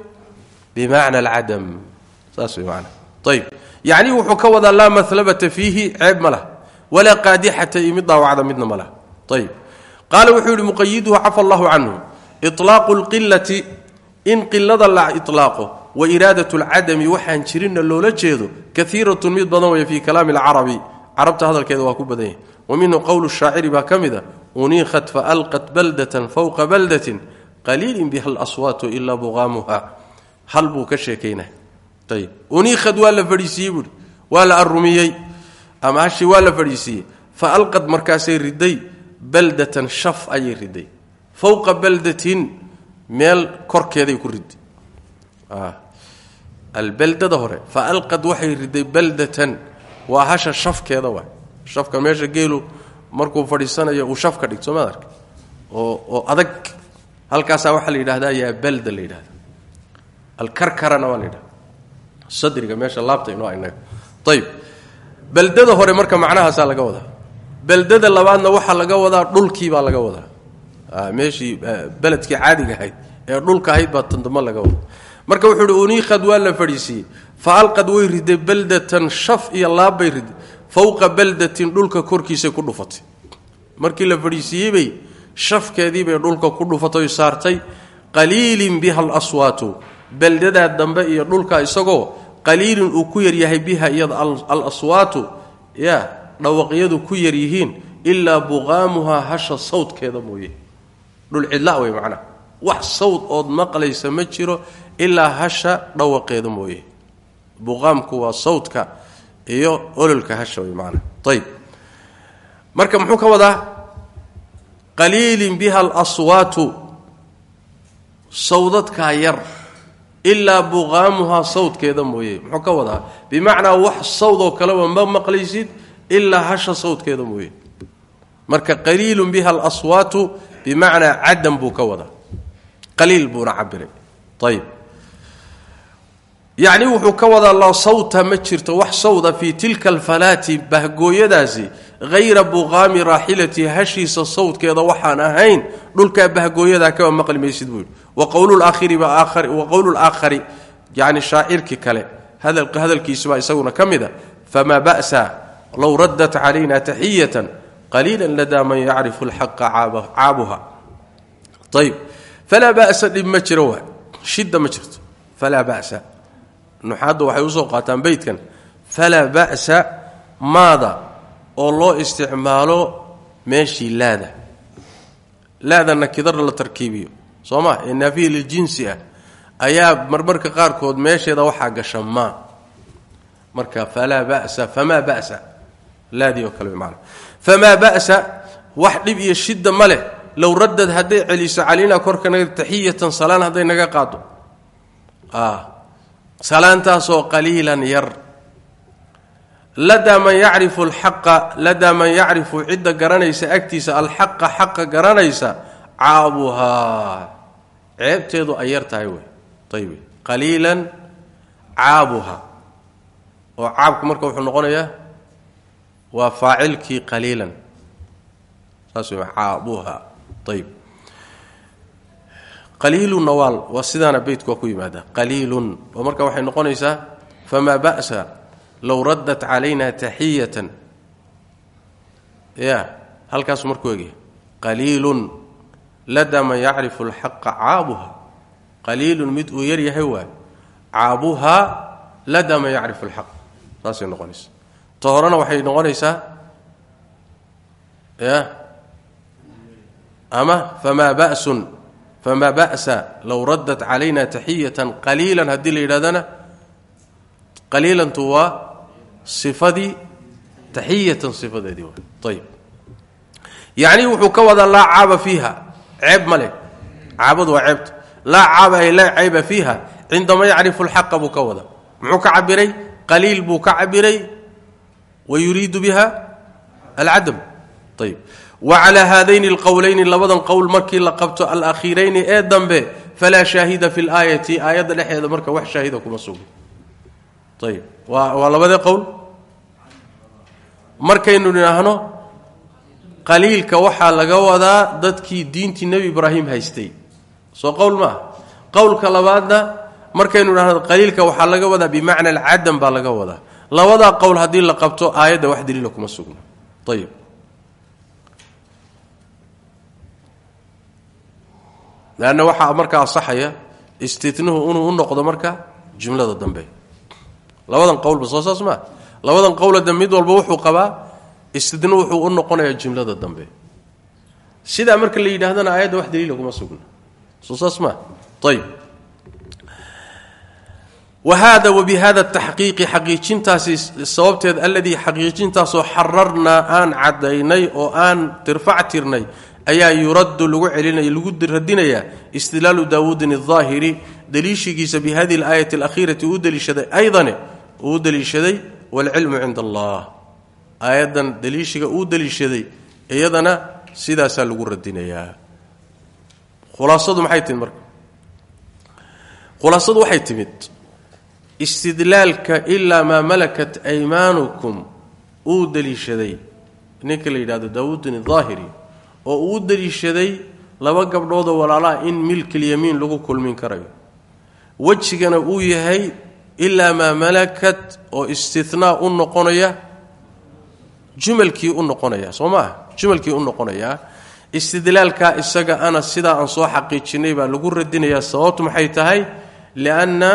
bimacna alcadam. Saas wey maana ayib yacni wuxuu ka wadaa laa mahlabata fiihi ceeb ma lah. Walaa qaadixata iyo mid daawacda midna ma lah. Ayib qaala wuxuu yidhi muqayiduhu cafa allahu canhu. Ilaaqu lqilati in qilada la ilaaqo wa iraadat lcadami waxaan jirinna loola jeedo kaiiratun mid badan weeye fii kalaami alcarabi. Carabta hadalkeeda waa ku badan yahay. Wa minhu qowlu shaaciri baa ka mid a uniiqat faalqat baldatan fowqa baldatin qaliilin biha alaswaatu ilaa buqaamuha hal buu ka sheekaynay ayib uniiqad waa la fadhiisiiyey buui waa la arumiyey ama hashi waa la fadhiisiiyey fa alqad markaasay riday baldatan shaf ayay riday fowqa baldatin meel korkeeday ku riday albaldada hore fa alqad waxay riday baldatan waa hasha markuu fadhiisanayo uu shaf ka dhigto somaad oo oo adag. Halkaasaa waxaa la yidhahdaa yaa balda la yidhahda alkarkarana waa la yidhahda sadriga meesha laabta inoo inaga ayib beldada hore marka macnahaasaa laga wadaa. Beldada labaadna waxaa laga wadaa dhulkii baa laga wadaa. Meeshii beledkii caadiga ahayd ee dhulka ahayd baa tandamo laga wada marka wuxuu uhi uniiqad waa la fadhiisiiyey. Fa alqad way riday baldatan shaf iyo laabbay riday fowqa baldatin dhulka korkiisay ku dhufatay. Markii la fadhiisiiyey bay shafkeedii bay dhulka ku dhufatay saartay. Qaliilin biha alaswaatu beldadaa dambe iyo dhulka isagoo qaliilin uu ku yaryahay biha iyada alaswaatu. Ya dhawaqyadu ku yaryihiin ilaa buqaamuhaa hasha sawdkeeda mooye. Dhul cidla wey macnaha wax sawd ood maqlaysa ma jiro ilaa hasha dhawaqeeda mooye. Buqaamku waa sawdka iyo ololka hasha wey macnaha ayb marka muxuu ka wadaa? Qaliilin biha alaswaatu sawdadkaa yar ilaa buqaamuhaa sawdkeeda mooye. Muxuu ka wadaa? Bimacnaa wax sawdoo kaleba ma maqlaysid ilaa hasha sawdkeeda mooye. Marka qaliilun biha alaswaatu bimacnaa caddan buu ka wadaa. Qaliil buuna cabiray ayb yacni wuxuu ka wadaa la sawta ma jirto wax sawda fii tilka alfalaati bahgooyadaasi hayra buqaami raaxilati hashiisa sawdkeeda waxaan ahayn. Dhulkaa bahgooyadaa kaba maqli maysid buu yidhi. Wa qowlulaakhari yani shaacirkii kale hadalkiisubaa isaguna ka mida famaa ba'sa low raddat calayna taxiyatan qaliila ladaa man yacrifu alxaqa caabuha. Ayb falaa ba'sa dhib ma jiro jirto. Falaa ba'sa nuxaadda waxay u soo qaataan beydkan falaa ba'sa maada oo loo isticmaalo meeshii laada. Laada nakidara la tarkiibiyo soo ma? Ee naafiya liljinsi ah ayaa marmarka qaarkood meesheeda waxaa gasha maa marka falaa ba'sa famaa ba'sa laadii oo kale maana famaa ba'sa wax dhib iyo shidda ma leh. Low raddad hadday celiso calaynaa korkanaga taxiyatan salaan hadday naga qaado salaantaasoo qaliilan yar. Ladaa man yacrifu alxaqa ladaa man yacrifu cidda garanaysa agtiisa alxaqa xaqa garanaysa caabuhaa. Ceebteedu ay yar tahay wey. Ayb qaliilan caabuha oo caabku marka wuxuu noqonayaa waa faacilkii qaliilan. Saas wey caabuha ayb qaliilu nawaal waa sidaana beytku waa ku yimaada qaliilun. Oo marka waxay noqonaysaa famaa ba'sa low raddat calayna taxiyatan. Ya halkaasuu markuu egya qaliilun ladaa man yacrifu alxaqa qaliilun mid uu yar yahay waay caabuhaa ladaa man yacrifu alxaq. Saasay noqonaysa waxay noqonaysaa ya ama famaa ba'sun famaa ba'sa low raddat calayna taxiyatan qaliilan haddii la yidhahdana qaliilantu waa sifadii taxiyatan sifadeedii ayib yacnii wuxuu ka wadaa laa caaba fiiha ceeb ma leh. Caabadu waa ceebta. Laa caaba ay laa cayba fiiha cindama yacrifu alxaqa buu ka wadaa. Muxuu ka cabiray qaliil buu ka cabiray wa yuriidu biha alcadam. Ayib wa calaa haadayni alqowlayni labadan qowl markii la qabto alakhiirayni ee dambe falaa shaahida fi laayati aayadda dhexeeda marka wax shaahida kuma sugno ayib waa labadee qowl markaynu nidhaahno qaliilka waxaa laga wadaa dadkii diintii nebi ibraahim haystay. Soo qowl maaha qowlka labaadna markaynu idhahno qaliilka waxaa laga wadaa bimacna alcadam baa laga wadaa. Labadaa qowl haddii la qabto aayadda wax daliila kuma sugno. Ayib leanna waxaa markaa asaxaya istitnuhu inuu u noqdo marka jumlada dambe labadan qowlba soo saas labadan qowlada mid walba wuxuu qabaa istidnu wuxuu u noqonayaa jumlada dambe sidaa marka la yidhahdana aayadda wax daliila kuma sugna soo saas maa ayib wa hada wa bi hada taxqiiqi xaqiijintaasi sababteed alladii xaqiijintaasoo xararnaa aan caddaynay oo aan tirfac ayaa yuraddu lagu celinaya lagu radinayaa istidlaalu daawuudin aldaahiri daliishigiisa bi hadihi alaayati alakhiirati uu daliishaday aydane uu daliishaday waalcilmu cinda allah aayaddan daliishiga uu iyadana sidaasaa lagu radinayaa khulaasadu maxay timid marka? Khulaasadu waxay timid istidlaalka ilaa maa malakat aymaanukum uu daliishaday ninka la yidhahdo daawuudin oo uu daliishaday laba gabdhoodoo walaalaha in milkilyamiin lagu kulmin karayo. Wejigana uu yahay ilaa maa malakat oo istinaa u noqonaya jumalkii u noqonaya soo maaha jumalkii u noqonayaa istidlaalkaa isaga ana sidaa aan soo xaqiijinay baa lagu radinayaa sababtu maxay tahay? Lianna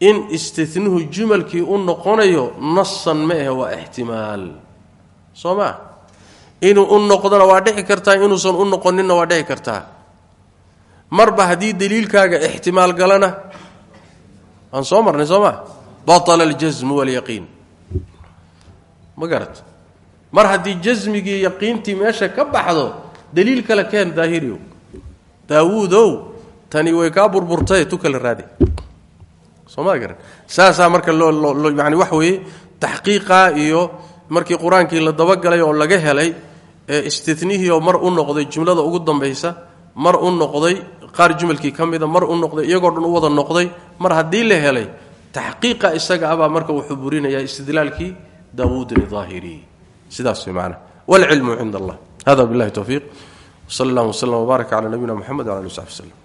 in istinuhu jumalkii u noqonayo nasan ma ahe waa ixtimaal. Soo maa inuu u noqdona waa dhici kartaa inuusan u noqoninna waa dhici kartaa. Marba haddii daliilkaaga ixtimaal galana aan soo marnay soo maa batala aljasmu walyaqiin. Ma garat? Mar haddii jasmigii yaqiintii meesha ka baxdo daliil kale keen daahiriyow daawuudow tani way kaa burburtaye tu kale raadi. Soo ma garan marka loo yani wax weeye taxqiiqa iyo markii qur'aankii la dabagalay oo laga helay ee istinihii oo mar u noqday jumlada ugu dambaysa mar u noqday qaar jumalkii ka mida mar u noqday iyagoo dhan u wada noqday mar haddii la helay taxqiiqa isaga abaa marka wuxuu burinayaa istidlaalkii daawuudin aahiri sidaas way macana waalcilmu cinda allah. Hada billahi towfiiq wsal allah wslm wbaarak cala nabiyina mxamed wala ali w saxbi slm